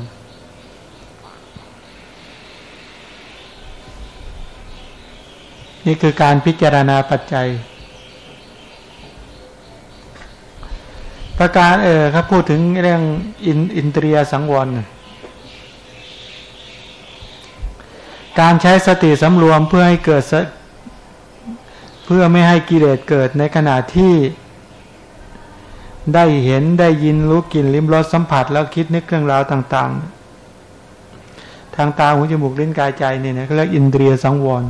นี่คือการพิจารณาปัจจัย ประการเออครับพูดถึงเรื่องอินอินเตรียสังวรการใช้สติสำรวมเพื่อให้เกิดเพื่อไม่ให้กิเลสเกิดในขณะที่ได้เห็นได้ยินรู้กลิ่นลิ้มรสสัมผัส แล้วคิดนึกเรื่องราวต่าง ๆ ทางตาหูจมูกลิ้นกายใจเนี่ยนะเขาเรียกอินเดียสังวร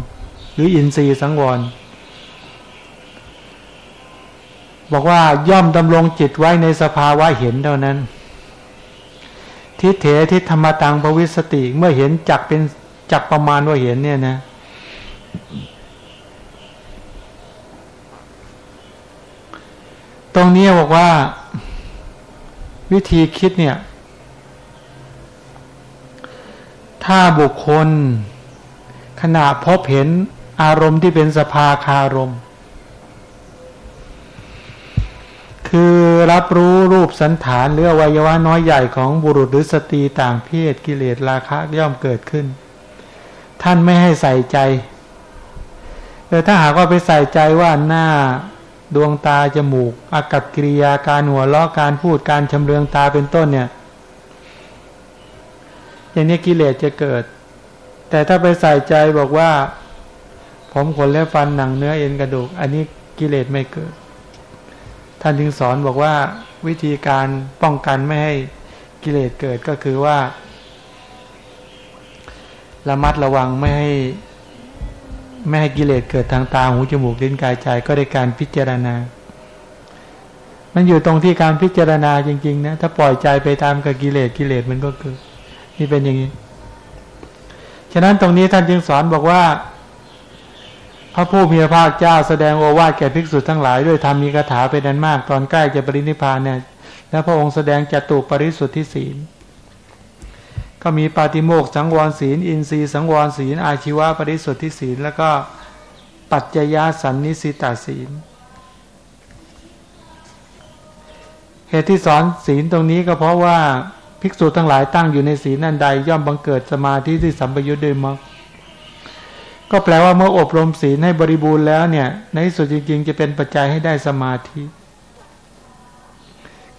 หรืออินทรีย์สังวร บอกว่าย่อมดำรงจิตไว้ในสภาวะเห็นเท่านั้น ทิเถทิธรรมตังภวิสติ เมื่อเห็นจักเป็นจักประมาณว่าเห็นเนี่ยนะ ตรงนี้บอกว่า วิธีคิดเนี่ย ถ้าบุคคลขณะพบเห็นอารมณ์ที่เป็นสภาคารมณ์ คือรับรู้รูปสันฐานหรืออวัยวะน้อยใหญ่ของบุรุษหรือสตรีต่างเพศกิเลสราคะย่อมเกิดขึ้น ท่านไม่ให้ใส่ใจแต่ถ้าหากว่าไปใส่ใจว่าหน้าดวงตาจมูกอากับกิริยาการหัวล้อการพูดการชำเลืองตาเป็นต้นเนี่ย อย่างนี้กิเลสจะเกิด แต่ถ้าไปใส่ใจบอกว่า ผมขนและฟันหนังเนื้อเอ็นกระดูก อันนี้กิเลสไม่เกิด ท่านจึงสอนบอกว่าวิธีการป้องกันไม่ให้กิเลสเกิดก็คือว่า ระมัดระวังไม่ให้ไม่ให้กิเลสเกิดทางตาหูจมูกลิ้นกายใจก็ได้การพิจารณา มันอยู่ตรงที่การพิจารณาจริงๆนะถ้าปล่อยใจไปตามกับกิเลสกิเลสมันก็เกิดนี่เป็นอย่างนี้ ฉะนั้นตรงนี้ท่านจึงสอนบอกว่า พระผู้มีพระภาคเจ้าแสดงโอวาทแก่ภิกษุทั้งหลายด้วยธรรมีคาถาเป็นนั้นมาก ตอนใกล้จะปรินิพานเนี่ยแล้วพระองค์แสดงจตุปริสุทธิศีล ก็มีปาติโมกสังวรศีล อินทรีสังวรศีล อาชีวะปริสุทธิศีล แล้วก็ปัจจยสันนิสิตาศีล เหตุที่สอนศีลตรงนี้ก็เพราะว่าภิกษุทั้งหลายตั้งอยู่ในศีลนั่นใด ย่อมบังเกิดสมาธิที่สัมปยุทธ์ด้วยมรรค ก็แปลว่าเมื่ออบรมศีลให้บริบูรณ์แล้วเนี่ย ในที่สุดจริงๆ จะเป็นปัจจัยให้ได้สมาธิ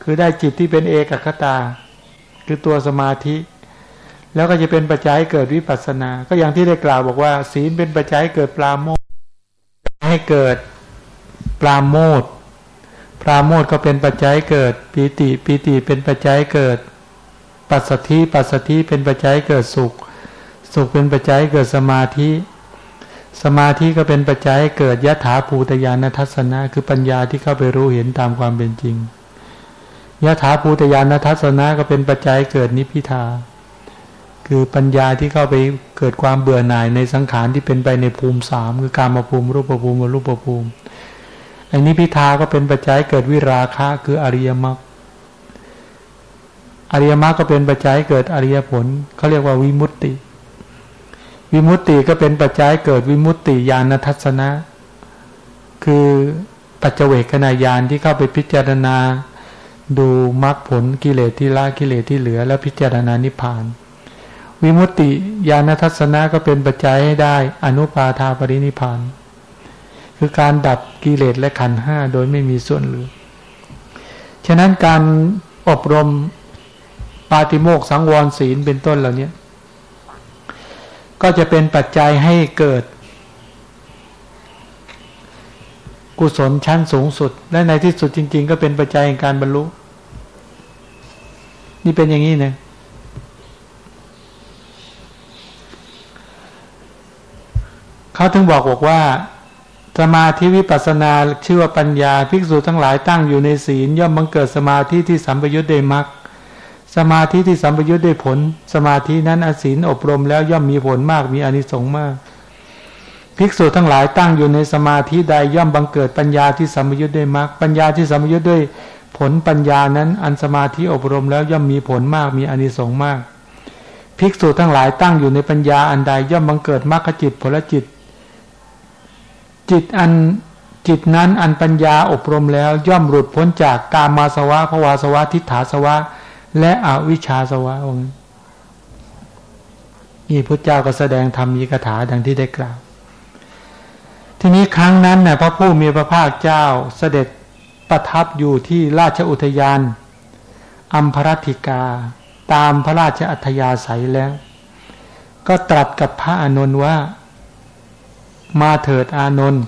คือได้จิตที่เป็นเอกคตา คือตัวสมาธิ แล้วก็จะเป็นปัจจัยเกิดวิปัสนา ก็อย่างที่ได้กล่าวบอกว่า ศีลเป็นปัจจัยเกิดปราโมทให้เกิดปราโมทปราโมทก็เป็นปัจจัยเกิดปีติปีติเป็นปัจจัยเกิด ปัสสธิปัสสธิเป็นปัจจัยเกิดสุข สุขเป็นปัจจัยเกิดสมาธิ สมาธิก็เป็นปัจจัยเกิดยะถาภูตยานทัศนะ คือปัญญาที่เข้าไปรู้เห็นตามความเป็นจริงยะถาภูตยานทัศนะก็เป็นปัจจัยเกิดนิพพิทา คือปัญญาที่เข้าไปเกิดความเบื่อหน่ายในสังขารที่เป็นไปในภูมิสามคือการมาภูมิรูปภูมิรูปภูมิอันนี้พิธาก็เป็นปัจจัยเกิดวิราคะคืออริยมรรคอริยมรรคก็เป็นปัจจัยเกิดอริยผลเขาเรียกว่าวิมุตติ วิมุตติก็เป็นปัจจัยเกิดวิมุตติญาณทัศนะ คือปัจเจเวกขณะยานที่เข้าไปพิจารณา ดูมรรคผลกิเลสที่ละกิเลสที่เหลือ แล้วพิจารณานิพพาน วิมุตติญาณทัศนะก็เป็นปัจจัยให้ได้อนุปาทาปรินิพาน คือการดับกิเลสและขันห้าโดยไม่มีส่วนเหลือ ฉะนั้นการอบรมปาติโมกสังวรศีลเป็นต้นเหล่านี้ ก็จะเป็นปัจจัยให้เกิด กุศลชั้นสูงสุด และในที่สุดจริง ๆ ก็เป็นปัจจัยในการบรรลุ นี่เป็นอย่างนี้นะเขาถึงบอกบอกว่าสมาธิวิปัสนาชื่อว่าปัญญา ภิกษุทั้งหลายตั้งอยู่ในศีล ย่อมบังเกิดสมาธิที่สัมปยุทธ์ได้มรรค สมาธิที่สัมปยุทธ์ได้ผล สมาธินั้นอศีลอบรมแล้วย่อมมีผลมากมีอนิสงส์มาก ภิกษุทั้งหลายตั้งอยู่ในสมาธิใดย่อมบังเกิดปัญญาที่สัมปยุทธ์ได้มรรคปัญญาที่สัมปยุทธ์ด้วยผลปัญญานั้น อันสมาธิอบรมแล้วย่อมมีผลมากมีอนิสงส์มาก ภิกษุทั้งหลายตั้งอยู่ในปัญญาอันใดย่อมบังเกิดมรรคจิตผลจิต จิตอันจิตนั้นอันปัญญาอบรมแล้วย่อมหลุดพ้นจากกามาสวะภวาสวะทิฏฐาสวะ และอวิชชาสวะองค์นี่พุทธเจ้าก็แสดงธรรมมีคาถาดังที่ได้กล่าว ทีนี้ครั้งนั้นเนี่ยพระผู้มีพระภาคเจ้าเสด็จประทับอยู่ที่ราชอุทยานอัมพรธิกา ตามพระราชอัธยาศัยแล้ว ก็ตรัสกับพระอานนท์ว่า มาเถิดอานนท์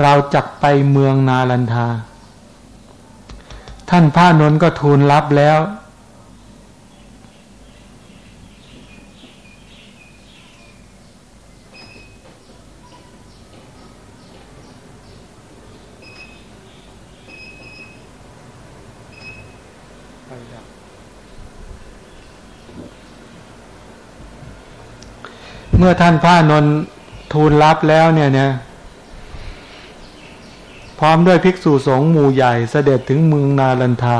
เราจักไปเมืองนาลันทา ท่านพระนนท์ก็ทูลรับแล้ว เมื่อท่านพระนนทูลรับแล้วเนี่ยเนี่ยพร้อมด้วยภิกษุสงฆ์หมู่ใหญ่เสด็จถึงเมืองนาลันทา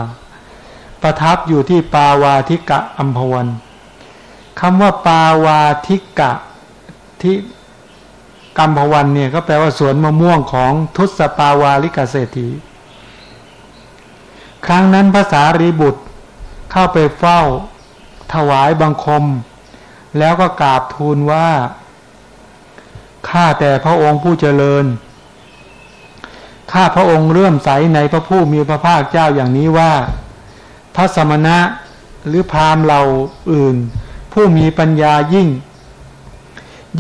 ประทับอยู่ที่ปาวาทิกะอัมพวันคำว่าปาวาทิกะที่กัมพวันเนี่ยก็แปลว่าสวนมะม่วงของทุสปาวาลิกาเศรษฐี ครั้งนั้นภาษารีบุตรเข้าไปเฝ้าถวายบังคม แล้วก็กราบทูลว่า ข้าแต่พระองค์ผู้เจริญ ข้าพระองค์เลื่อมใสในพระผู้มีพระภาคเจ้าอย่างนี้ว่า พระสมณะหรือพราหมณ์เราอื่น ผู้มีปัญญายิ่ง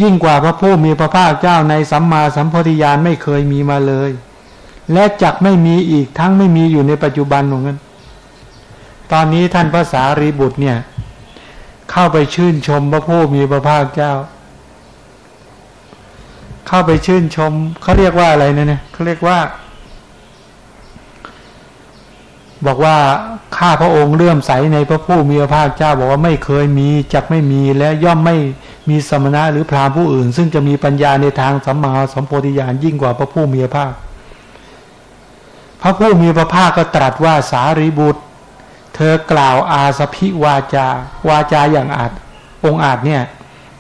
ยิ่งกว่าพระผู้มีพระภาคเจ้าในสัมมาสัมพธิญาณไม่เคยมีมาเลย และจักไม่มีอีกทั้งไม่มีอยู่ในปัจจุบันเหมือนกันตอนนี้ท่านพระสารีบุตรเนี่ย เข้าไปชื่นชมพระผู้มีพระภาคเจ้า เข้าไปชื่นชมเขาเรียกว่าอะไรเนี่ยเขาเรียกว่า บอกว่าข้าพระองค์เลื่อมใสในพระผู้มีพระภาคเจ้า บอกว่าไม่เคยมีจักไม่มีและย่อมไม่มีสมณะหรือพราหมณ์ผู้อื่น ซึ่งจะมีปัญญาในทางสัมมาสัมโพธิญาณยิ่งกว่าพระผู้มีพระภาค พระผู้มีพระภาคก็ตรัสว่าสารีบุตร ธอกล่าวอาสพิวาจา วาจาอย่างอาจองอาจเนี่ย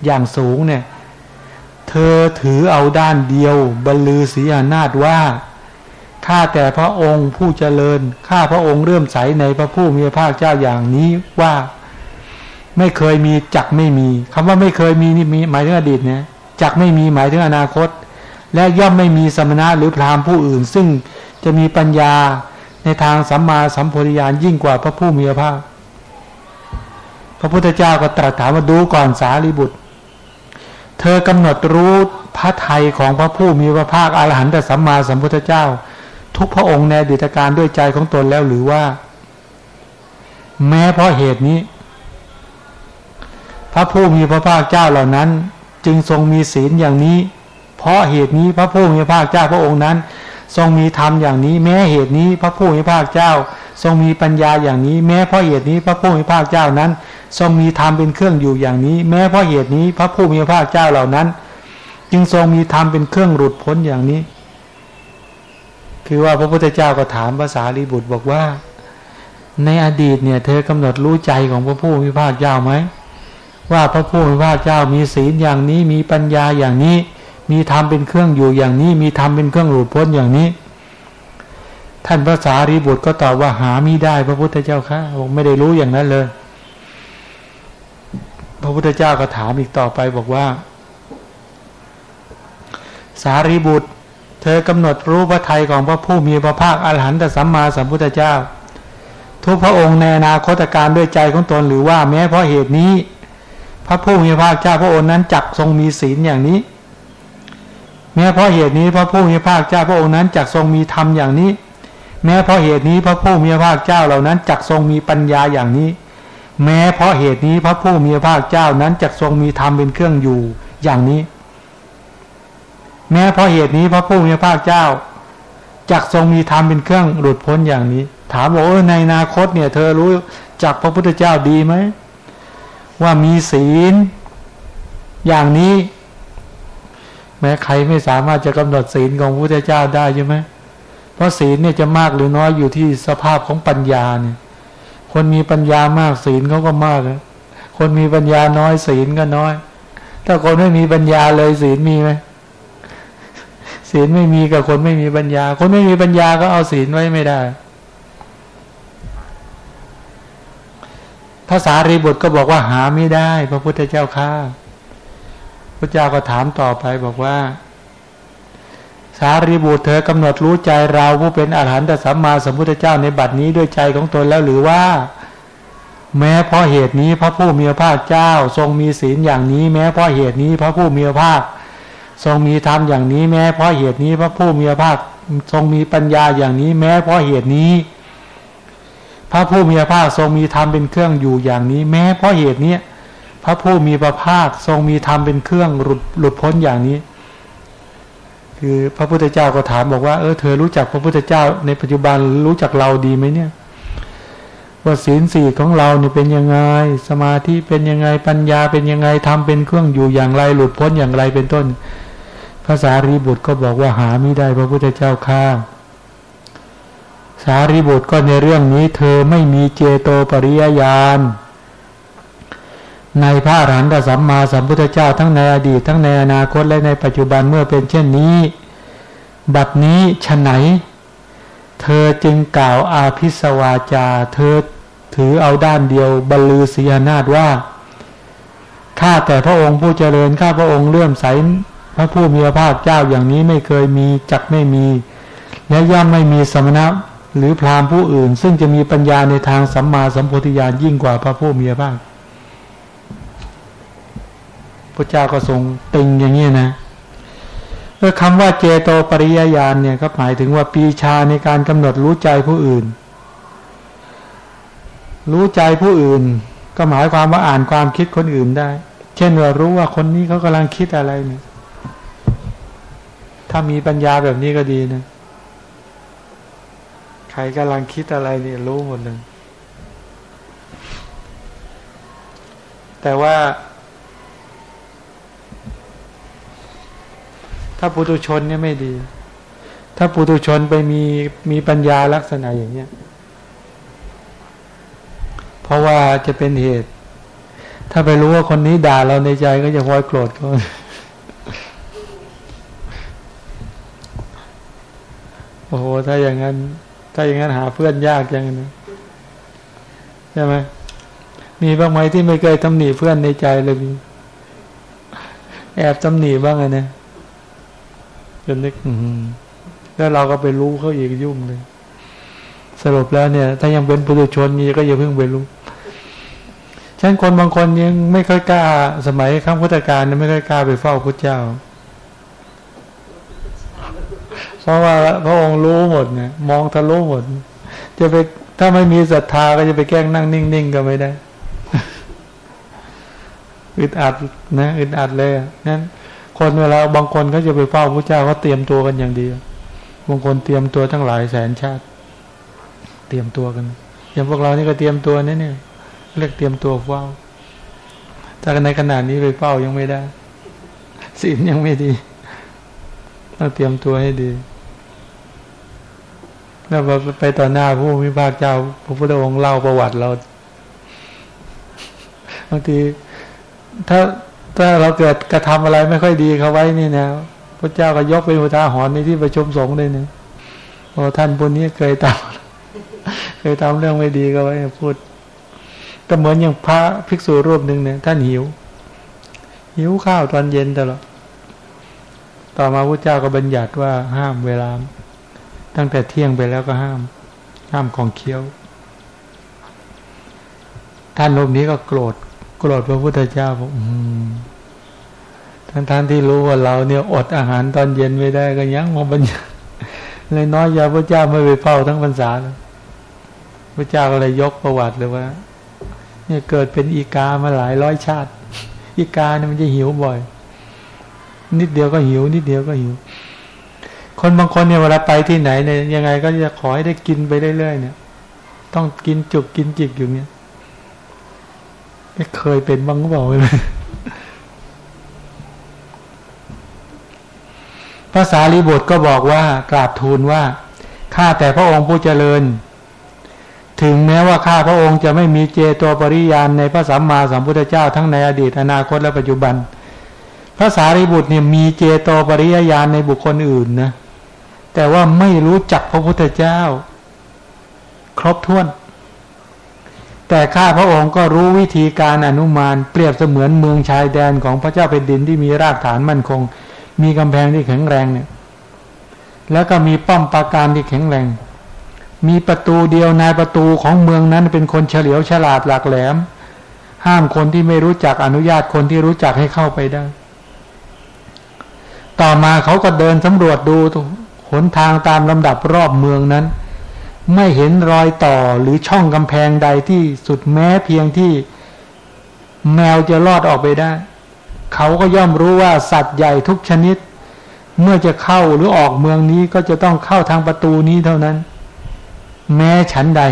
อย่างสูงเนี่ย เธอถือเอาด้านเดียวบรรลือศีอานาฏว่าข้าแต่พระองค์ผู้เจริญข้าพระองค์เริ่มใสในพระผู้มีพระภาคเจ้าอย่างนี้ว่า ไม่เคยมีจักไม่มีคำว่าไม่เคยมีนี่มีหมายถึงอดีตเนี่ยจักไม่มีหมายถึงอนาคต และย่อมไม่มีสมณะหรือพราหมณ์ผู้อื่น ซึ่งจะมีปัญญา ในทางสัมมาสัมโพธิญาณยิ่งกว่าพระผู้มีพระภาคพระพุทธเจ้าก็ตรัสถามว่าดูก่อนสารีบุตร เธอกำหนดรู้พระไทยของพระผู้มีพระภาคอรหันตสัมมาสัมพุทธเจ้า ทุกพระองค์ในดิตการด้วยใจของตนแล้วหรือว่า แม้เพราะเหตุนี้ พระผู้มีพระภาคเจ้าเหล่านั้น จึงทรงมีศีลอย่างนี้ เพราะเหตุนี้พระผู้มีพระภาคเจ้าพระองค์นั้น ทรงมีธรรมอย่างนี้ แม้เหตุนี้พระผู้มีพระเจ้า ทรงมีปัญญาอย่างนี้ แม้เพราะเหตุนี้พระผู้มีพระเจ้านั้น ทรงมีธรรมเป็นเครื่องอยู่อย่างนี้ แม้เพราะเหตุนี้พระผู้มีพระเจ้าเหล่านั้น จึงทรงมีธรรมเป็นเครื่องหลุดพ้นอย่างนี้ คือว่าพระพุทธเจ้าก็ถามภาษาลีบุตรบอกว่า ในอดีตเนี่ย เธอกำหนดรู้ใจของพระผู้มีพระเจ้าไหมว่าพระผู้มีพระเจ้ามีศีลอย่างนี้มีปัญญาอย่างนี้ มีธรรมเป็นเครื่องอยู่อย่างนี้ มีธรรมเป็นเครื่องหลุดพ้นอย่างนี้ ท่านพระสารีบุตรก็ตอบว่าหามิได้ พระพุทธเจ้าค่ะบอกไม่ได้รู้อย่างนั้นเลย พระพุทธเจ้าก็ถามอีกต่อไปบอกว่า สารีบุตร เธอกำหนดรู้พระทัยของพระผู้มีพระภาคอรหันตสัมมาสัมพุทธเจ้า ทุกพระองค์ในอนาคตการด้วยใจของตนหรือว่าแม้เพราะเหตุนี้ พระผู้มีพระภาคเจ้าพระองค์นั้นจักทรงมีศีลอย่างนี้ แม้เพราะเหตุนี้พระผู้มีพระภาคเจ้าพระองค์นั้นจักทรงมีธรรมอย่างนี้ แม้เพราะเหตุนี้พระผู้มีพระภาคเจ้าเหล่านั้นจักทรงมีปัญญาอย่างนี้ แม้เพราะเหตุนี้พระผู้มีพระภาคเจ้านั้นจักทรงมีธรรมเป็นเครื่องอยู่อย่างนี้ แม้เพราะเหตุนี้พระผู้มีพระภาคเจ้าจักทรงมีธรรมเป็นเครื่องหลุดพ้นอย่างนี้ ถามบอกว่าในอนาคตเนี่ย เธอรู้จักพระพุทธเจ้าดีไหมว่ามีศีลอย่างนี้ แม้ใครไม่สามารถจะกำหนดศีลของพระพุทธเจ้าได้ใช่ไหมเพราะศีลเนี่ยจะมากหรือน้อยอยู่ที่สภาพของปัญญาเนี่ย คนมีปัญญามากศีลเขาก็มาก คนมีปัญญาน้อยศีลก็น้อย ถ้าคนไม่มีปัญญาเลยศีลมีไหมศีลไม่มีกับคนไม่มีปัญญา คนไม่มีปัญญาก็เอาศีลไว้ไม่ได้ภาษารีบุตรก็บอกว่าหาไม่ได้ พระพุทธเจ้าข้า พระเจ้าก็ถามต่อไปบอกว่า สารีบุตรเธอกำหนดรู้ใจเราผู้เป็นอาหารแต่สัมมาสัมพุทธเจ้าในบัดนี้ด้วยใจของตนแล้วหรือว่า แม้เพราะเหตุนี้พระผู้มีพระภาคเจ้า ทรงมีศีลอย่างนี้ แม้เพราะเหตุนี้พระผู้มีพระภาค ทรงมีธรรมอย่างนี้ แม้เพราะเหตุนี้พระผู้มีพระภาคทรงมีปัญญาอย่างนี้ แม้เพราะเหตุนี้ พระผู้มีพระภาคทรงมีธรรมเป็นเครื่องอยู่อย่างนี้ แม้เพราะเหตุนี้ พระผู้มีพระภาคทรงมีธรรมเป็นเครื่องหลุดหลุดพ้นอย่างนี้ คือพระพุทธเจ้าก็ถามบอกว่าเออเธอรู้จักพระพุทธเจ้า ในปัจจุบันรู้จักเราดีไหมเนี่ยว่าศีลสี่ของเราเนี่ยเป็นยังไง สมาธิเป็นยังไงปัญญาเป็นยังไงทำเป็นเครื่องอยู่อย่างไรหลุดพ้นอย่างไรเป็นต้นภาษารีบุตรก็บอกว่าหาไม่ได้พระพุทธเจ้าข้าสารีบุตรก็ในเรื่องนี้ เธอไม่มีเจโตปริยญาณ ในพระอรหันตสัมมาสัมพุทธเจ้าทั้งในอดีตทั้งในอนาคตและในปัจจุบันเมื่อเป็นเช่นนี้ บัดนี้ฉไหน เธอจึงกล่าวอาภิสวาจา เธอถือเอาด้านเดียวบรรลือศีนาฏว่าข้าแต่พระองค์ผู้เจริญข้าพระองค์เลื่อมใสพระผู้มีพระภาคเจ้าอย่างนี้ไม่เคยมีจักไม่มี และย่อมไม่มีสมณะหรือพราหมณ์ผู้อื่น ซึ่งจะมีปัญญาในทางสัมมาสัมโพธิญาณยิ่งกว่าพระผู้มีพระภาค ระเจ้าก็ทรงตึงอย่างนี้นะเออคำว่าเจโตปริยญาณเนี่ยก็หมายถึงว่าปีชาในการกำหนดรู้ใจผู้อื่น รู้ใจผู้อื่น ก็หมายความว่าอ่านความคิดคนอื่นได้ เช่นว่ารู้ว่าคนนี้เขากำลังคิดอะไรเนี่ยถ้ามีปัญญาแบบนี้ก็ดีนะ ใครกำลังคิดอะไรเนี่ยรู้หมดเลยแต่ว่า ถ้าปุถุชนเนี่ยไม่ดี ถ้าปุถุชนไปมีมีปัญญาลักษณะอย่างเนี้ยเพราะว่าจะเป็นเหตุ ถ้าไปรู้ว่าคนนี้ด่าเราในใจก็จะพลอยโกรธเขาโอ้โห ถ้าอย่างนั้น ถ้าอย่างนั้นหาเพื่อนยากจังนะใช่ไหมมีบ้างไหมที่ไม่เคยตำหนิเพื่อนในใจเลยมีแอบตำหนิบ้างไงเนี่ย จนนึกแล้วเราก็ไปรู้เขาอีกยุ่งเลยสรุปแล้วเนี่ย ถ้ายังเป็นปุถุชนนี่ก็อย่าเพิ่งไปรู้ฉะนั้นคนบางคนยังไม่ค่อยกล้า สมัยข้างพุทธกาลไม่ค่อยกล้าไปเฝ้าพระเจ้า เพราะว่าพระองค์รู้หมดเนี่ยมองทะลุหมด จะไปถ้าไม่มีศรัทธาก็จะไปแกล้งนั่งนิ่งๆก็ไม่ได้อึดอัดนะอึดอัดเลยนั้น คนเวลาบางคนเขาจะไปเฝ้าพระเจ้าเขาเตรียมตัวกันอย่างดีบางคนเตรียมตัวทั้งหลายแสนชาติ เตรียมตัวกัน อย่างพวกเรานี่ก็เตรียมตัวนี่เนี่ยเรียกเตรียมตัวเฝ้าถ้าในขนาดนี้ไปเฝ้ายังไม่ได้ศีลยังไม่ดีต้องเตรียมตัวให้ดีแล้วไปต่อหน้าผู้มีภาคเจ้าพระพุทธองค์เล่าประวัติเราบางทีถ้า ถ้าเราเกิดกระทำอะไรไม่ค่อยดีเขาไว้นี่นะพระเจ้าก็ยกเป็นอุทาหรณ์ในที่ประชุมสงฆ์เลยเนี่ยโอ้ท่านปุณนี้เคยทำเคยทำเรื่องไม่ดีก็ไว้พูดแต่เหมือนอย่างพระภิกษุรูปหนึ่งเนี่ยท่านหิว หิวข้าวตอนเย็นตลอดต่อมาพระเจ้าก็บัญญัติว่าห้ามเวลา ตั้งแต่เที่ยงไปแล้วก็ห้าม ห้ามของเคี้ยว ท่านรูปนี้ก็โกรธ โกรธพระพุทธเจ้าบอกทั้งท่านที่รู้ว่าเราเนี่ยอดอาหารตอนเย็นไม่ได้ก็ยังมาบัญญัติเลยน้อยยาพระเจ้าไม่ไปเฝ้าทั้งพรรษาพระเจ้าก็เลยยกประวัติเลยว่า เนี่ยเกิดเป็นอีกามาหลายร้อยชาติ อีกาเนี่ยมันจะหิวบ่อย นิดเดียวก็หิว นิดเดียวก็หิว คนบางคนเนี่ยเวลาไปที่ไหนเนี่ยยังไง ก็จะขอให้ได้กินไปเรื่อยๆเนี่ย ต้องกินจุกกินจิกอยู่เนี่ย เคยเป็นบ้างก็บอกเลยภาษาลีบุตรก็บอกว่ากราบทูลว่าข้าแต่พระองค์ผู้เจริญ ถึงแม้ว่าข้าพระองค์จะไม่มีเจตัวปริยานในพระสัมมาสัมพุทธเจ้าทั้งในอดีตอนาคตและปัจจุบันภาษาลีบุตรเนี่ยมีเจโตปริยญาณในบุคคลอื่นนะแต่ว่าไม่รู้จักพระพุทธเจ้า ครบถ้วน แต่ข้าพระองค์ก็รู้วิธีการอนุมาน เปรียบเสมือนเมืองชายแดนของพระเจ้าแผ่นดินที่มีรากฐานมั่นคง มีกำแพงที่แข็งแรงเนี่ย แล้วก็มีป้อมปราการที่แข็งแรง มีประตูเดียวนายประตูของเมืองนั้นเป็นคนเฉลียวฉลาดหลักแหลม ห้ามคนที่ไม่รู้จักอนุญาตคนที่รู้จักให้เข้าไปได้ ต่อมาเขาก็เดินสำรวจดูหนทางตามลำดับรอบเมืองนั้น ไม่เห็นรอยต่อหรือช่องกำแพงใดที่สุดแม้เพียงที่แมวจะรอดออกไปได้ เขาก็ย่อมรู้ว่าสัตว์ใหญ่ทุกชนิด เมื่อจะเข้าหรือออกเมืองนี้ก็จะต้องเข้าทางประตูนี้เท่านั้น แม้ฉันใด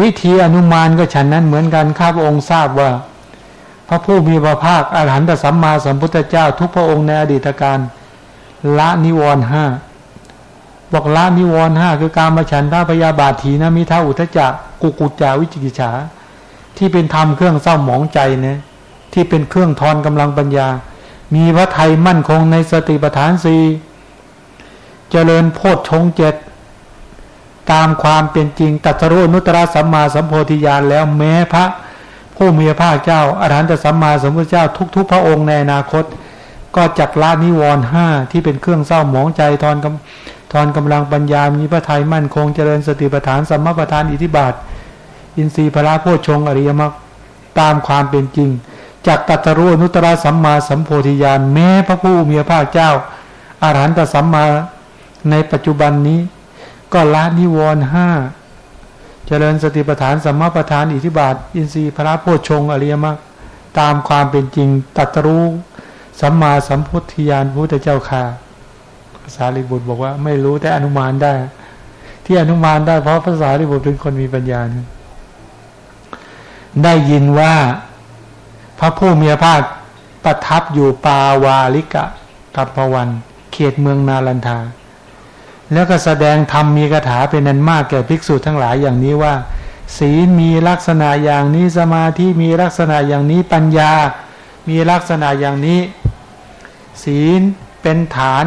วิธีอนุมานก็ฉันนั้นเหมือนกันข้าพระองค์ทราบว่า พระผู้มีพระภาคอรหันตสัมมาสัมพุทธเจ้าทุกพระองค์ในอดีตการละนิวรณ์ห้า บอกละนิวรณ์ห้าคือการมาฉันท่าพยาบาทถีนะมิท้าอุทจักกุกุจาวิจิกิจฉา ที่เป็นธรรมเครื่องเศร้าหมองใจเนี่ยที่เป็นเครื่องทอนกำลังปัญญา มีพระไทยมั่นคงในสติปัฏฐานสี่เจริญโพชฌงเจ็ดตามความเป็นจริงตัตรุนุตระสัมมาสัมโพธิญาณแล้วแม้พระผู้มีพระเจ้าอรหันตสัมมาสัมพุทธเจ้าทุก ๆ พระองค์ในอนาคต ก็จักละนิวรณ์ห้าที่เป็นเครื่องเศร้าหมองใจทอนก ทอนกำลังปัญญามีพระทัยมั่นคงเจริญสติปัฏฐานสัมมาปัฏฐานอิทิบาท อินทรีย์พระโพชงอริยมรรคตามความเป็นจริงจากตัตรู้นุตระสัมมาสัมโพธิญาณแม้พระผู้มีพระภาคเจ้าอาหารตสัมมาในปัจจุบันนี้ ก็ละนิวรณ์ห้าเจริญสติปัฏฐานสัมมาปัฏฐานอิทิบาท อินทรีย์พระโพชงอริยมรรคตามความเป็นจริงตัตรู้สัมมาสัมพุทธิยานพุทธเจ้าค่ะ ภาษาลิบุตรบอกว่า ไม่รู้แต่อนุมานได้ ที่อนุมานได้เพราะภาษาลิบุตรเป็นคนมีปัญญา ได้ยินว่าพระผู้มีพระภาคประทับอยู่ปาวาลิกะกัปวัน เขตเมืองนาลันทา แล้วก็แสดงธรรมมีคาถาเป็นนันมากแก่ภิกษุทั้งหลายอย่างนี้ว่า ศีลมีลักษณะอย่างนี้สมาธิมีลักษณะอย่างนี้ปัญญา มีลักษณะอย่างนี้ ศีลเป็นฐาน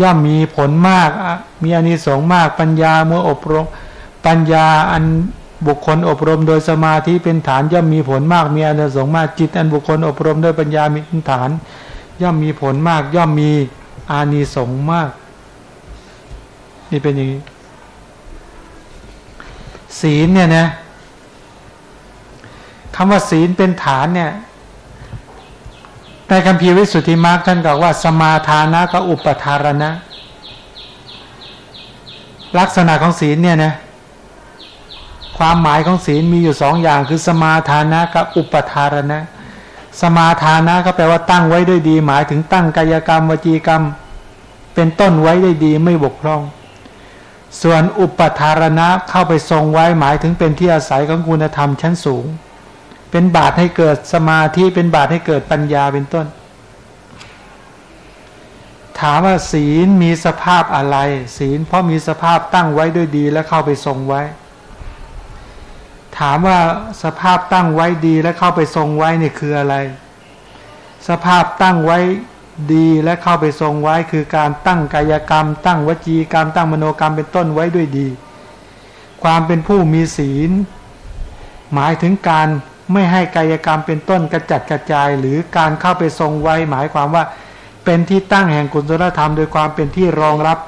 ย่อมมีผลมาก มีอานิสงส์มาก ปัญญาเมื่ออบรม ปัญญาอันบุคคลอบรมโดยสมาธิเป็นฐานย่อมมีผลมาก มีอานิสงส์มาก จิตอันบุคคลอบรมด้วยปัญญามีฐาน ย่อมมีผลมาก ย่อมมีอานิสงส์มาก นี่เป็นอย่างนี้ ศีลเนี่ยนะคำว่าศีลเป็นฐานเนี่ย ในคำพีวิสุทธิมรรคท่านกล่าวว่า สมาทานะกับอุปทารณะ ลักษณะของศีลเนี่ยนะความหมายของศีลมีอยู่สองอย่างคือสมาทานะกับอุปทารณะ สมาทานะก็แปลว่าตั้งไว้ด้วยดี หมายถึงตั้งกายกรรมวจีกรรม เป็นต้นไว้ได้ดีไม่บกพร่อง ส่วนอุปทารณะเข้าไปทรงไว้หมายถึงเป็นที่อาศัยของคุณธรรมชั้นสูง เป็นบาตให้เกิดสมาธิเป็นบาตให้เกิดปัญญาเป็นต้น ถามว่าศีลมีสภาพอะไร ศีลเพราะมีสภาพตั้งไว้ด้วยดีและเข้าไปทรงไว้ ถามว่าสภาพตั้งไว้ดีและเข้าไปทรงไว้นี่คืออะไร สภาพตั้งไว้ดีและเข้าไปทรงไว้คือการตั้งกายกรรม ตั้งวจีกรรม ตั้งมโนกรรมเป็นต้นไว้ด้วยดี ความเป็นผู้มีศีล หมายถึงการ ไม่ให้กายกรรมเป็นต้นกระจัดกระจาย หรือการเข้าไปทรงไว้หมายความว่า เป็นที่ตั้งแห่งกุศลธรรม โดยความเป็นที่รองรับ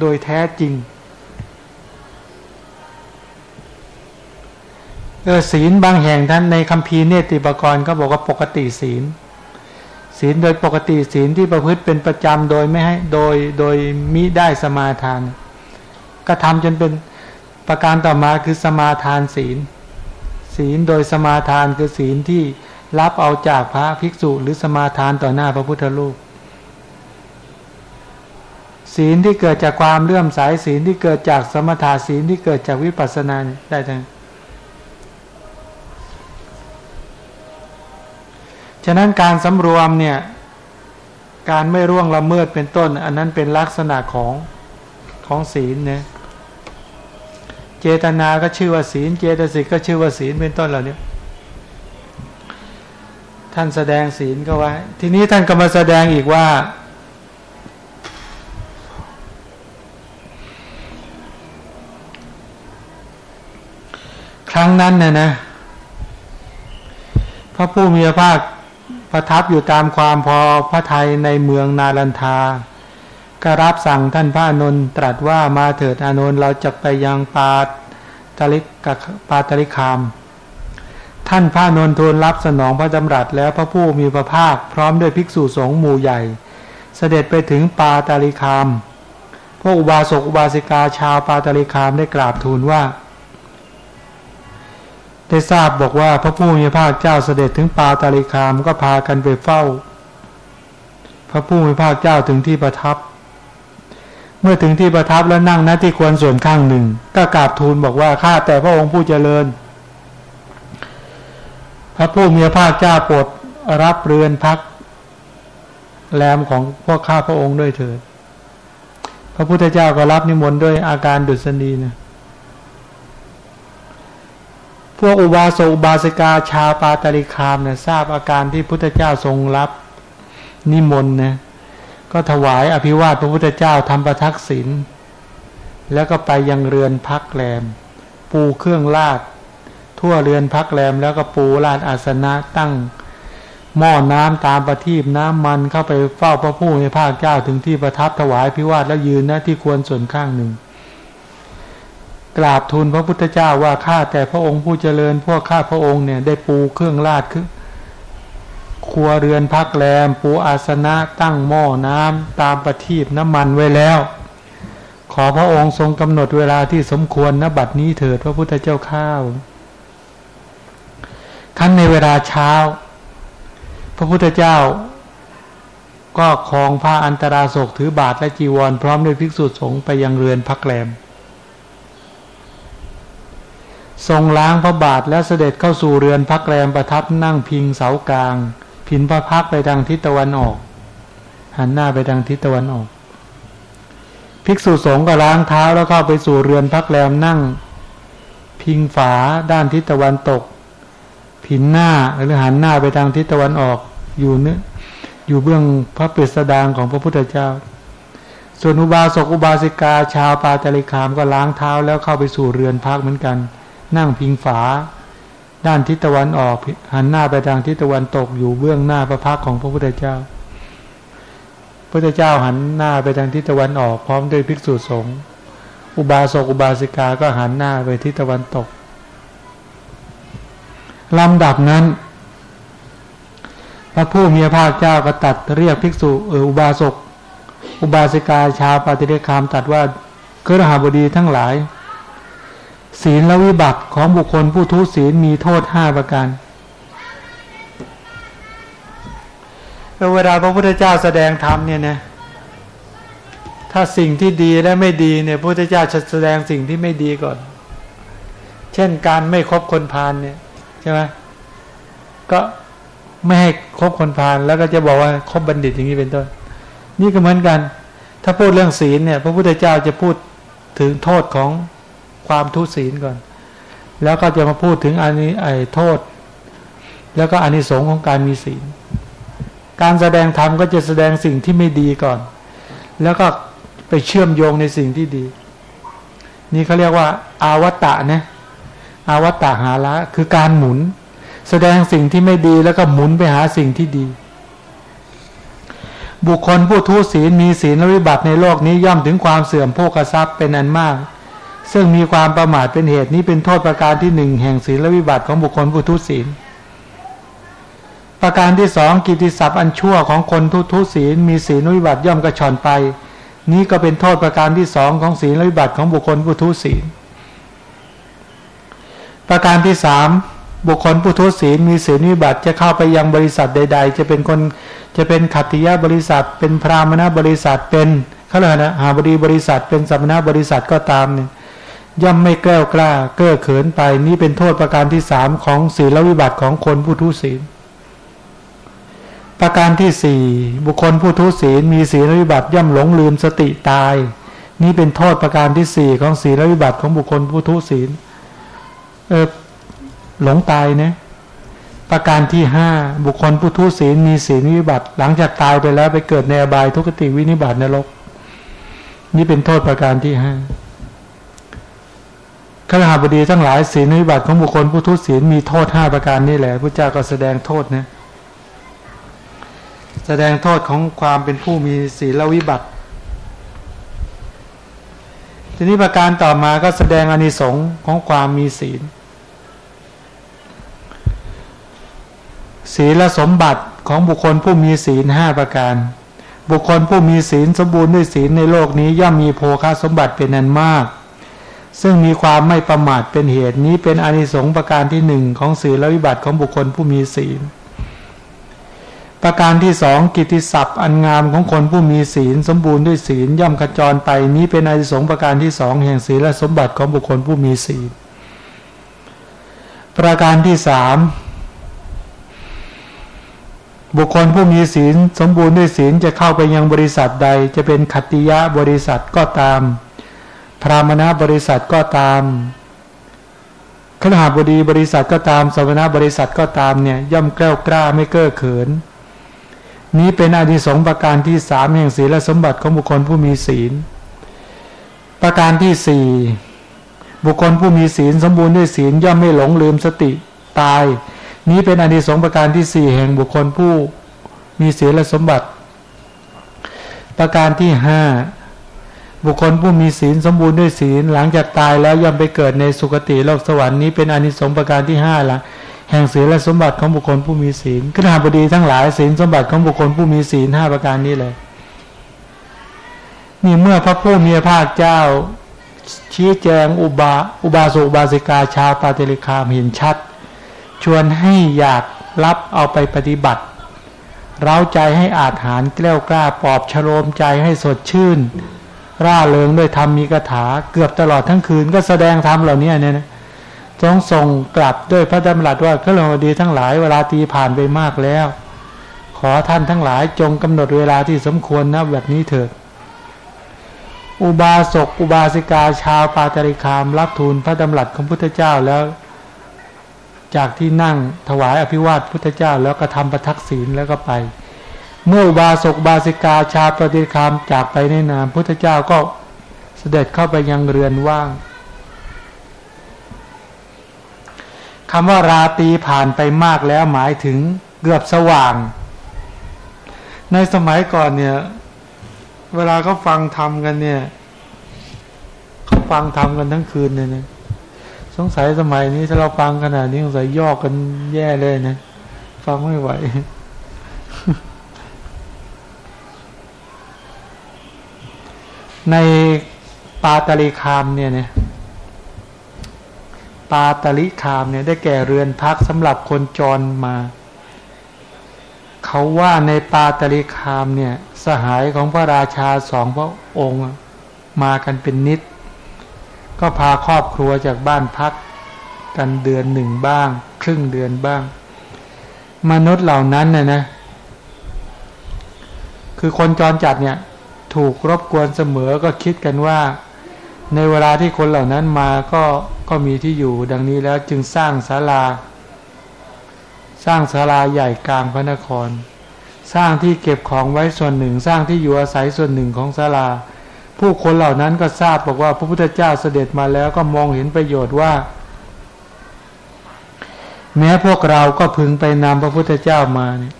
โดยแท้จริงเออศีลบางแห่งท่านในคัมภีร์เนติปกรณ์ก็บอกว่าปกติศีล ศีลโดยปกติศีลที่ประพฤติเป็นประจำโดยไม่ให้โดยโดยมิได้สมาทานก็ทำจนเป็นประการต่อมาคือสมาทานศีล ศีลโดยสมาทานคือศีลที่รับเอาจากพระภิกษุหรือสมาทานต่อหน้าพระพุทธรูป ศีลที่เกิดจากความเลื่อมใสศีลที่เกิดจากสมถะศีลที่เกิดจากวิปัสสนาได้ทั้งฉะนั้นการสำรวมเนี่ยการไม่ร่วงละเมิดเป็นต้น อันนั้นเป็นลักษณะของของศีลเนี่ย เจตนาก็ชื่อว่าศีล เจตสิกก็ชื่อว่าศีลเป็นต้นเหล่านี้ท่านแสดงศีลก็ไว้ ทีนี้ท่านก็มาแสดงอีกว่า ครั้งนั้นน่ยนะพระผู้มีพระภาคประทับอยู่ตามความพอพระทัยในเมืองนาลันทา ก็รับสั่งท่านพระนนท์ตรัสว่ามาเถิดอานนเราจะไปยังปาตลิกปาตลิคาม ท่านพระนนทูลรับสนองพระจำรัสแล้วพระผู้มีพระภาคพร้อมด้วยภิกษุสงฆ์หมู่ใหญ่ เสด็จไปถึงปาตาลิคาม พวกอุบาสกอุบาสิกาชาวปาตาลิคามได้กราบทูลว่าได้ทราบบอกว่าพระผู้มีพระภาคเจ้าเสด็จถึงปาตาลิคามก็พากันไปเฝ้า พระผู้มีพระภาคเจ้าถึงที่ประทับ เมื่อถึงที่ประทับแล้วนั่งณที่ควรส่วนข้างหนึ่ง ก็กราบทูลบอกว่าข้าแต่พระองค์ผู้เจริญ พระผู้มีพระภาคเจ้าโปรดรับเรือนพัก แรมของพวกข้าพระองค์ด้วยเถิดพระพุทธเจ้าก็รับนิมนต์ด้วยอาการดุษณีนะพวกอุบาสกอุบาสิกาชาวปาตาริคามเนะทราบอาการที่พุทธเจ้าทรงรับนิมนต์นะ ก็ถวายอภิวาทพระพุทธเจ้าทำประทักษิณแล้วก็ไปยังเรือนพักแรม ปูเครื่องลาด ทั่วเรือนพักแรม แล้วก็ปูลาดอาสนะตั้ง หม้อน้ำตามประทีปน้ำมันเข้าไปเฝ้าพระผู้ในภาคเจ้าถึงที่ประทับถวายพิวาทแล้วยืนน้าที่ควรส่วนข้างหนึ่ง กราบทูลพระพุทธเจ้าว่าข้าแต่พระองค์ผู้เจริญพวกข้าพระองค์เนี่ยได้ปูเครื่องราดคือ ครัวเรือนพักแรม ปูอาสนะตั้งหม้อน้ำตามประทีปน้ำมันไว้แล้ว ขอพระองค์ทรงกำหนดเวลาที่สมควรณบัดนี้เถิดพระพุทธเจ้าข้าวขั้นในเวลาเช้า พระพุทธเจ้า ก็คลองผ้าอันตราศกถือบาทและจีวร พร้อมด้วยภิกษุสงฆ์ไปยังเรือนพักแรม ทรงล้างพระบาทแล้วเสด็จเข้าสู่เรือนพักแรมประทับนั่งพิงเสากลาง ผินพระพักไปทางทิศตะวันออก หันหน้าไปทางทิศตะวันออก ภิกษุสงฆ์ก็ล้างเท้าแล้วเข้าไปสู่เรือนพักแรมนั่ง พิงฝาด้านทิศตะวันตกผินหน้าหรือหันหน้าไปทางทิศตะวันออก อยู่เนื้ออยู่เบื้องพระเปิดสดางของพระพุทธเจ้า ส่วนอุบาสกอุบาสิกา ชาวปาจาริคามก็ล้างเท้าแล้วเข้าไปสู่เรือนพักเหมือนกัน นั่งพิงฝา ด้านทิศตะวันออกหันหน้าไปทางทิศตะวันตกอยู่เบื้องหน้าพระพักของพระพุทธเจ้า พระพุทธเจ้าหันหน้าไปทางทิศตะวันออก พร้อมด้วยภิกษุสงฆ์อุบาสกอุบาสิกาก็หันหน้าไปทิศตะวันตกลำดับนั้น พระผู้มีพระภาคเจ้าก็ตัดเรียกภิกษุเอออุบาสกอุบาสิกาชาวปฏิเดคามตัดว่าเครหาบดีทั้งหลาย ศีลและวิบัติของบุคคลผู้ทุศีลมีโทษห้าประการเวลาพระพุทธเจ้าแสดงธรรมเนี่ยนะถ้าสิ่งที่ดีและไม่ดีเนี่ยพระพุทธเจ้าจะแสดงสิ่งที่ไม่ดีก่อน เช่นการไม่คบคนพาลเนี่ยใช่ไหมก็ไม่ให้คบคนพาลแล้วก็จะบอกว่าคบบัณฑิตอย่างนี้เป็นต้น นี่ก็เหมือนกัน ถ้าพูดเรื่องศีลเนี่ย พระพุทธเจ้าจะพูดถึงโทษของ ความทุศีลก่อน แล้วก็จะมาพูดถึงอันนี้ไอ้โทษ แล้วก็อานิสงส์ของการมีศีล การแสดงธรรมก็จะแสดงสิ่งที่ไม่ดีก่อน แล้วก็ไปเชื่อมโยงในสิ่งที่ดี นี่เขาเรียกว่า อาวตะนะอาวตะหาละคือการหมุน แสดงสิ่งที่ไม่ดีแล้วก็หมุนไปหาสิ่งที่ดี บุคคลผู้ทุศีลมีศีลและวิบัติในโลกนี้ย่อมถึงความเสื่อมโภคทรัพย์เป็นอันมาก ซึ่งมีความประมาทเป็นเหตุนี้เป็นโทษประการที่หนึ่งแห่งศีลวิบัติของบุคคลผู้ทุศีล ประการที่สองกิติศัพท์อันชั่วของคนทุทุศีล มีศีลวิบัติย่อมกระชอนไป นี้ก็เป็นโทษประการที่สองของศีลวิบัติของบุคคลผู้ทุศีล ประการที่สามบุคคลผู้ทุศีลมีศีลวิบัติจะเข้าไปยังบริษัทใด ๆ จะเป็นคนจะเป็นขัตติยะบริษัท เป็นพรามณบริษัทเป็นเขาเลยนะหาบดีบริษัทเป็นสัมณบริษัทก็ตามเนี่ย ย่อมไม่แก้วกล้า เก้อเขินไป นี้เป็นโทษประการที่สามของศีลวิบัติของคนผู้ทุศีล ประการที่สี่บุคคลผู้ทุศีลมีศีลวิบัติย่อมหลงลืมสติตาย นี้เป็นโทษประการที่สี่ของศีลวิบัติของบุคคลผู้ทุศีลเออหลงตายนะประการที่ห้าบุคคลผู้ทุศีลมีศีลวิบัติ หลังจากตายไปแล้วไปเกิดในอบายทุกติวินิบัตินรก นี่เป็นโทษประการที่ห้า ขณหาบดีทั้งหลายศีลนิบัติของบุคคลผู้ทุศีลมีโทษห้าประการนี่แหละพระเจ้าก็แสดงโทษนะแสดงโทษของความเป็นผู้มีศีลวิบัติ ทีนี้ประการต่อมาก็แสดงอนิสงค์ของความมีศีล ศีลสมบัติของบุคคลผู้มีศีลห้าประการ บุคคลผู้มีศีลสมบูรณ์ด้วยศีลในโลกนี้ย่อมมีโภคาสมบัติเป็นอันมาก ซึ่งมีความไม่ประมาทเป็นเหตุนี้เป็นอนิสงส์ประการที่หนึ่งของศีลวิบัติของบุคคลผู้มีศีล ประการที่สองกิติศัพท์อันงามของคนผู้มีศีล สมบูรณ์ด้วยศีลย่อมขจรไป นี้เป็นอนิสงส์ประการที่สองแห่งศีลและสมบัติของบุคคลผู้มีศีล ประการที่สามบุคคลผู้มีศีล สมบูรณ์ด้วยศีลจะเข้าไปยังบริษัทใด จะเป็นขัตติยะบริษัทก็ตาม พรามณบริษัทก็ตามขณะบดีบริษัทก็ตามสมณบริษัทก็ตามเนี่ยย่อมแกล้วกล้าไม่เก้อเขิน นี้เป็นอดีสงประการที่สามแห่งศีลและสมบัติของบุคคลผู้มีศีล ประการที่สี่บุคคลผู้มีศีลสมบูรณ์ด้วยศีลย่อมไม่หลงลืมสติตาย นี้เป็นอนิสงประการที่สี่แห่งบุคคลผู้มีศีลและสมบัติ ประการที่ห้า บุคคลผู้มีศีลสมบูรณ์ด้วยศีล หลังจากตายแล้วย่อมไปเกิดในสุคติโลกสวรรค์นี้เป็นอนิสงส์ประการที่ห้าละแห่งศีลและสมบัติของบุคคลผู้มีศีลขณะบดีทั้งหลายศีลสมบัติของบุคคลผู้มีศีลห้าประการนี้เลย นี่เมื่อพระผู้มีพระภาคเจ้า ชี้แจงอุบาอุบาสุบาสิกาชาวปาเตลิคามเห็นชัด ชวนให้อยากรับเอาไปปฏิบัติเราใจให้อาถานแกล้วกล้าปอบชโลมใจให้สดชื่น ร่าเริงด้วยธรรมมีคาถาเกือบตลอดทั้งคืนก็แสดงธรรมเหล่านี้เนี่ยนะจงส่งกลับด้วยพระดำรัสว่าก็ลงดีทั้งหลายเวลาตีผ่านไปมากแล้ว ขอท่านทั้งหลายจงกำหนดเวลาที่สมควรนะแบบนี้เถิดอุบาสกอุบาสิกาชาวปาตริคาม รับทูลพระดำรัสของพุทธเจ้าแล้ว จากที่นั่งถวายอภิวาทพุทธเจ้าแล้วก็ทำประทักษิณแล้วก็ไป เมื่อบาสกบาสิกาชาปาติคามจากไปในนามพุทธเจ้าก็เสด็จเข้าไปยังเรือนว่างคำว่าราตีผ่านไปมากแล้วหมายถึงเกือบสว่าง ในสมัยก่อนเนี่ย เวลาเขาฟังทำกันเนี่ยเขาฟังทำกันทั้งคืนเลยเนี่ยสงสัยสมัยนี้ถ้าเราฟังขนาดนี้สงสัยยอกกันแย่เลยนะ ฟังไม่ไหว ในปาตลิคามเนี่ยเนี่ยปาตลิคามเนี่ยได้แก่เรือนพักสำหรับคนจรมา เขาว่าในปาตลิคามเนี่ยสหายของพระราชาสองพระองค์มากันเป็นนิด ก็พาครอบครัวจากบ้านพักกันเดือนหนึ่งบ้าง ครึ่งเดือนบ้าง มนุษย์เหล่านั้นเนี่ยนะ คือคนจรจัดเนี่ย ถูกรบกวนเสมอก็คิดกันว่า ในเวลาที่คนเหล่านั้นมาก็ก็มีที่อยู่ดังนี้แล้วจึงสร้างศาลา สร้างศาลาใหญ่กลางพระนคร สร้างที่เก็บของไว้ส่วนหนึ่ง สร้างที่อยู่อาศัยส่วนหนึ่งของศาลา ผู้คนเหล่านั้นก็ทราบบอกว่าพระพุทธเจ้าเสด็จมาแล้วก็มองเห็นประโยชน์ว่า แม้พวกเราก็พึงไปนำพระพุทธเจ้ามาเนี่ย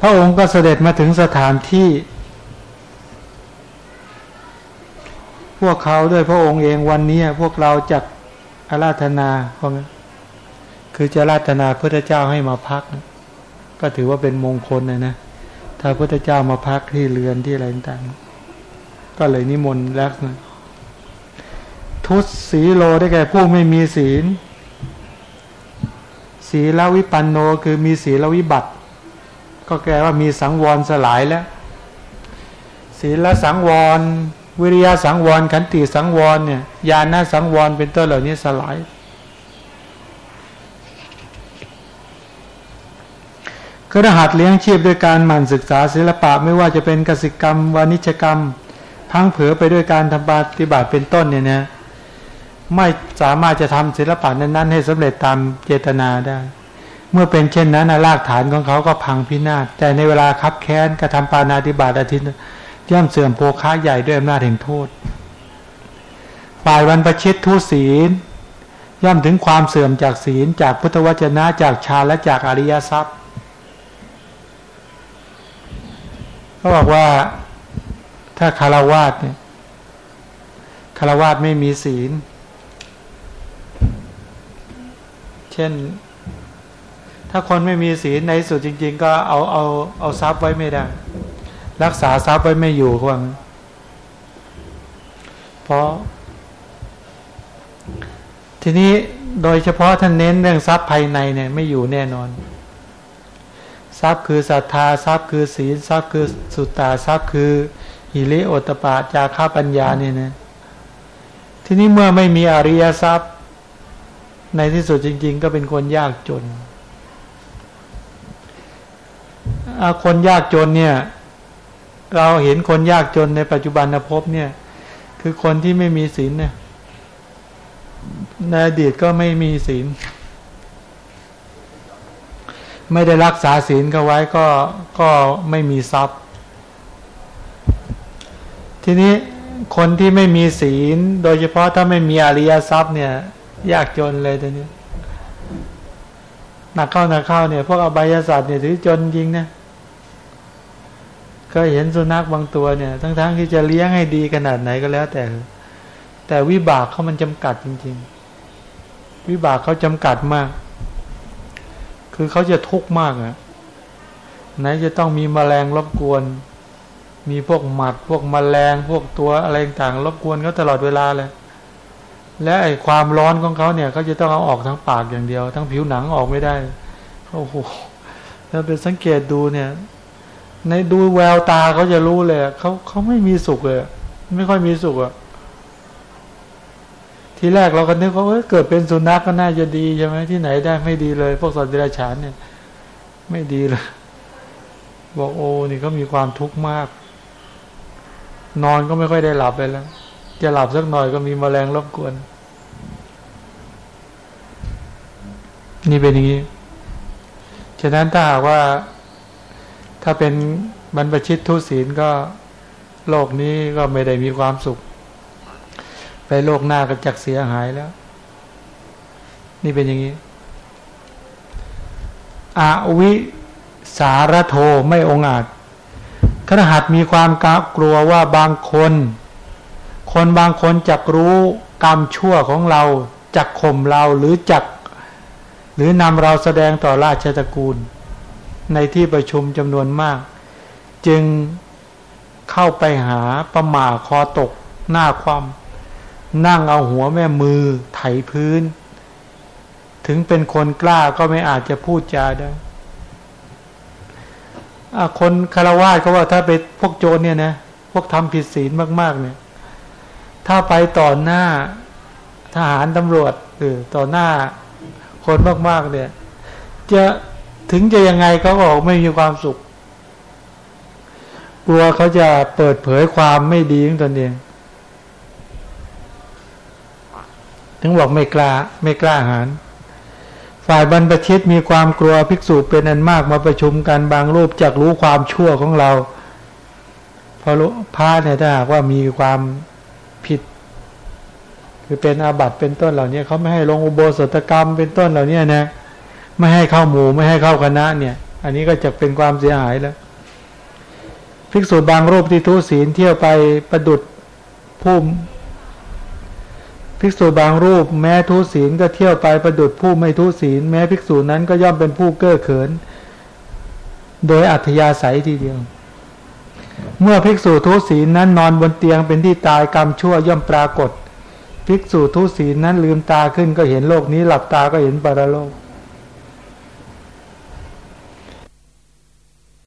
พระองค์ก็เสด็จมาถึงสถานที่ พวกเขาด้วยพระองค์เองวันนี้พวกเราจักอาราธนาเพราะงั้นคือจะราธนาพระเจ้าให้มาพัก ก็ถือว่าเป็นมงคลนะนะถ้าพระเจ้ามาพักที่เรือนที่อะไรต่างก็เลยนิมนต์แล้วนะทุตสีโลได้แก่ผู้ไม่มีศีล ศีลวิปันโนคือมีศีลวิบัติ ก็แปลว่ามีสังวรสลายแล้ว ศีลสังวร วิริยะสังวร ขันติสังวรเนี่ยญาณสังวรเป็นต้นเหล่านี้สลายก็รหัสเลี้ยงชีพด้วยการหมั่นศึกษาศิลปะไม่ว่าจะเป็นกสิกรรม วานิชกรรม พังเผือไปด้วยการทำปฏิบัติเป็นต้นเนี่ยนะไม่สามารถจะทำศิลปะนั้น ๆ ให้สำเร็จตามเจตนาได้ เมื่อเป็นเช่นนั้นรากฐานของเขาก็พังพินาศแต่ในเวลาคับแค้นกระทำปานาธิบาตอาทิตย์ย่อมเสื่อมโภค้าใหญ่ด้วยอำนาจแห่งโทษฝ่ายวันประชิดทุศีล ย่อมถึงความเสื่อมจากศีลจากพุทธวจนะจากฌานและจากอริยทรัพย์เขาบอกว่าถ้าคารวาสเนี่ยคารวาสไม่มีศีล เช่น ถ้าคนไม่มีศีลในสุดจริง ๆ ก็เอาเอาเอาทรัพย์ไว้ไม่ได้ รักษาทรัพย์ไว้ไม่อยู่ควงเพราะ ทีนี้โดยเฉพาะท่านเน้นเรื่องทรัพย์ภายในเนี่ยไม่อยู่แน่นอน ทรัพย์คือศรัทธาทรัพย์คือศีลทรัพย์คือสุตตาทรัพย์คือหิริโอตปะจาค่าปัญญาเนี่ยนะทีนี้เมื่อไม่มีอริยทรัพย์ ในที่สุดจริง ๆ ก็เป็นคนยากจน คนยากจนเนี่ย เราเห็นคนยากจนในปัจจุบันนภพเนี่ย คือคนที่ไม่มีศีลเนี่ยในอดีตก็ไม่มีศีล ไม่ได้รักษาศีลก็ไว้ก็ก็ไม่มีทรัพย์ ทีนี้คนที่ไม่มีศีล โดยเฉพาะถ้าไม่มีอริยทรัพย์เนี่ย ยากจนเลยตัวนี้หนักเข้าหนักเข้าเนี่ย พวกอบายศาสตร์เนี่ยถือจนจริงนะ ก็เห็นสุนัขบางตัวเนี่ยทั้งๆทที่จะเลี้ยงให้ดีขนาดไหนก็แล้วแต่ แต่วิบากเขามันจำกัดจริง ๆ วิบากเขาจำกัดมาก คือเขาจะทุกข์มากอะไหนจะต้องมีแมลงรบกวน มีพวกหมัดพวกมแมลงพวกตัวอะไรต่างรบกวนเขาตลอดเวลาเลยและไอความร้อนของเขาเนี่ยเขาจะต้องเอาออกทั้งปากอย่างเดียว ทั้งผิวหนังออกไม่ได้โอ้โหถ้าเป็นสังเกตดูเนี่ย ในดูแววตาเขาจะรู้เลยเขาเขาไม่มีสุขเลย ไม่ค่อยมีสุขอะทีแรกเราก็นึกว่าเเกิดเป็นสุนัขก็น่าจะดีใช่ไหมที่ไหนได้ไม่ดีเลย พวกสัตว์เดรัจฉานเนี่ย ไม่ดีเลยบอกโอ้นี่ก็มีความทุกข์มาก นอนก็ไม่ค่อยได้หลับเลยแล้ว จะหลับสักหน่อยก็มีมแมลงรบกวน นี่เป็นอย่างนี้ฉะนั้นถ้าหากว่า ถ้าเป็นบรรพชิตทุศีลก็โลกนี้ก็ไม่ได้มีความสุข ไปโลกหน้าก็จักเสียหายแล้ว นี่เป็นอย่างนี้อาวิสารโทไม่องอาจขณหัดมีความกลัวว่าบางคน คนบางคนจักรู้กรรมชั่วของเราจักข่มเราหรือจัก หรือนำเราแสดงต่อราชตระกูล ในที่ประชุมจำนวนมาก จึงเข้าไปหาประหม่าคอตกหน้าความนั่งเอาหัวแม่มือไถพื้น ถึงเป็นคนกล้าก็ไม่อาจจะพูดจาได้คนคารวะเขาว่าถ้าไปพวกโจรเนี่ยนะพวกทำผิดศีลมาก ๆ เนี่ย ถ้าไปต่อหน้าทหารตำรวจเออต่อหน้าคนมาก ๆ เนี่ย จะ ถึงจะยังไงเขาบอกไม่มีความสุข กลัวเขาจะเปิดเผยความไม่ดีของตนเอง ถึงบอกไม่กล้าไม่กล้าหาร ฝ่ายบรรพชิตมีความกลัวภิกษุเป็นอันมากมาประชุมกันบางรูปจักรู้ความชั่วของเราพอรู้พระเนี่ยถ้าหากว่ามีความผิด คือเป็นอาบัติเป็นต้นเหล่านี้เขาไม่ให้ลงอุโบสถกรรมเป็นต้นเหล่านี้นะ ไม่ให้เข้าหมู่ไม่ให้เข้าคณะเนี่ย อันนี้ก็จะเป็นความเสียหายแล้ว ภิกษุบางรูปที่ทุศีลเที่ยวไปประดุดผู้ภิกษุบางรูป แม้ทุศีลก็เที่ยวไปประดุดผู้ไม่ทุศีล แม้ภิกษุนั้นก็ย่อมเป็นผู้เก้อเขิน โดยอัธยาศัยทีเดียว เมื่อภิกษุทุศีลนั้นนอนบนเตียงเป็นที่ตายกรรมชั่วย่อมปรากฏ ภิกษุทุศีลนั้นลืมตาขึ้นก็เห็นโลกนี้หลับตาก็เห็นปรโลก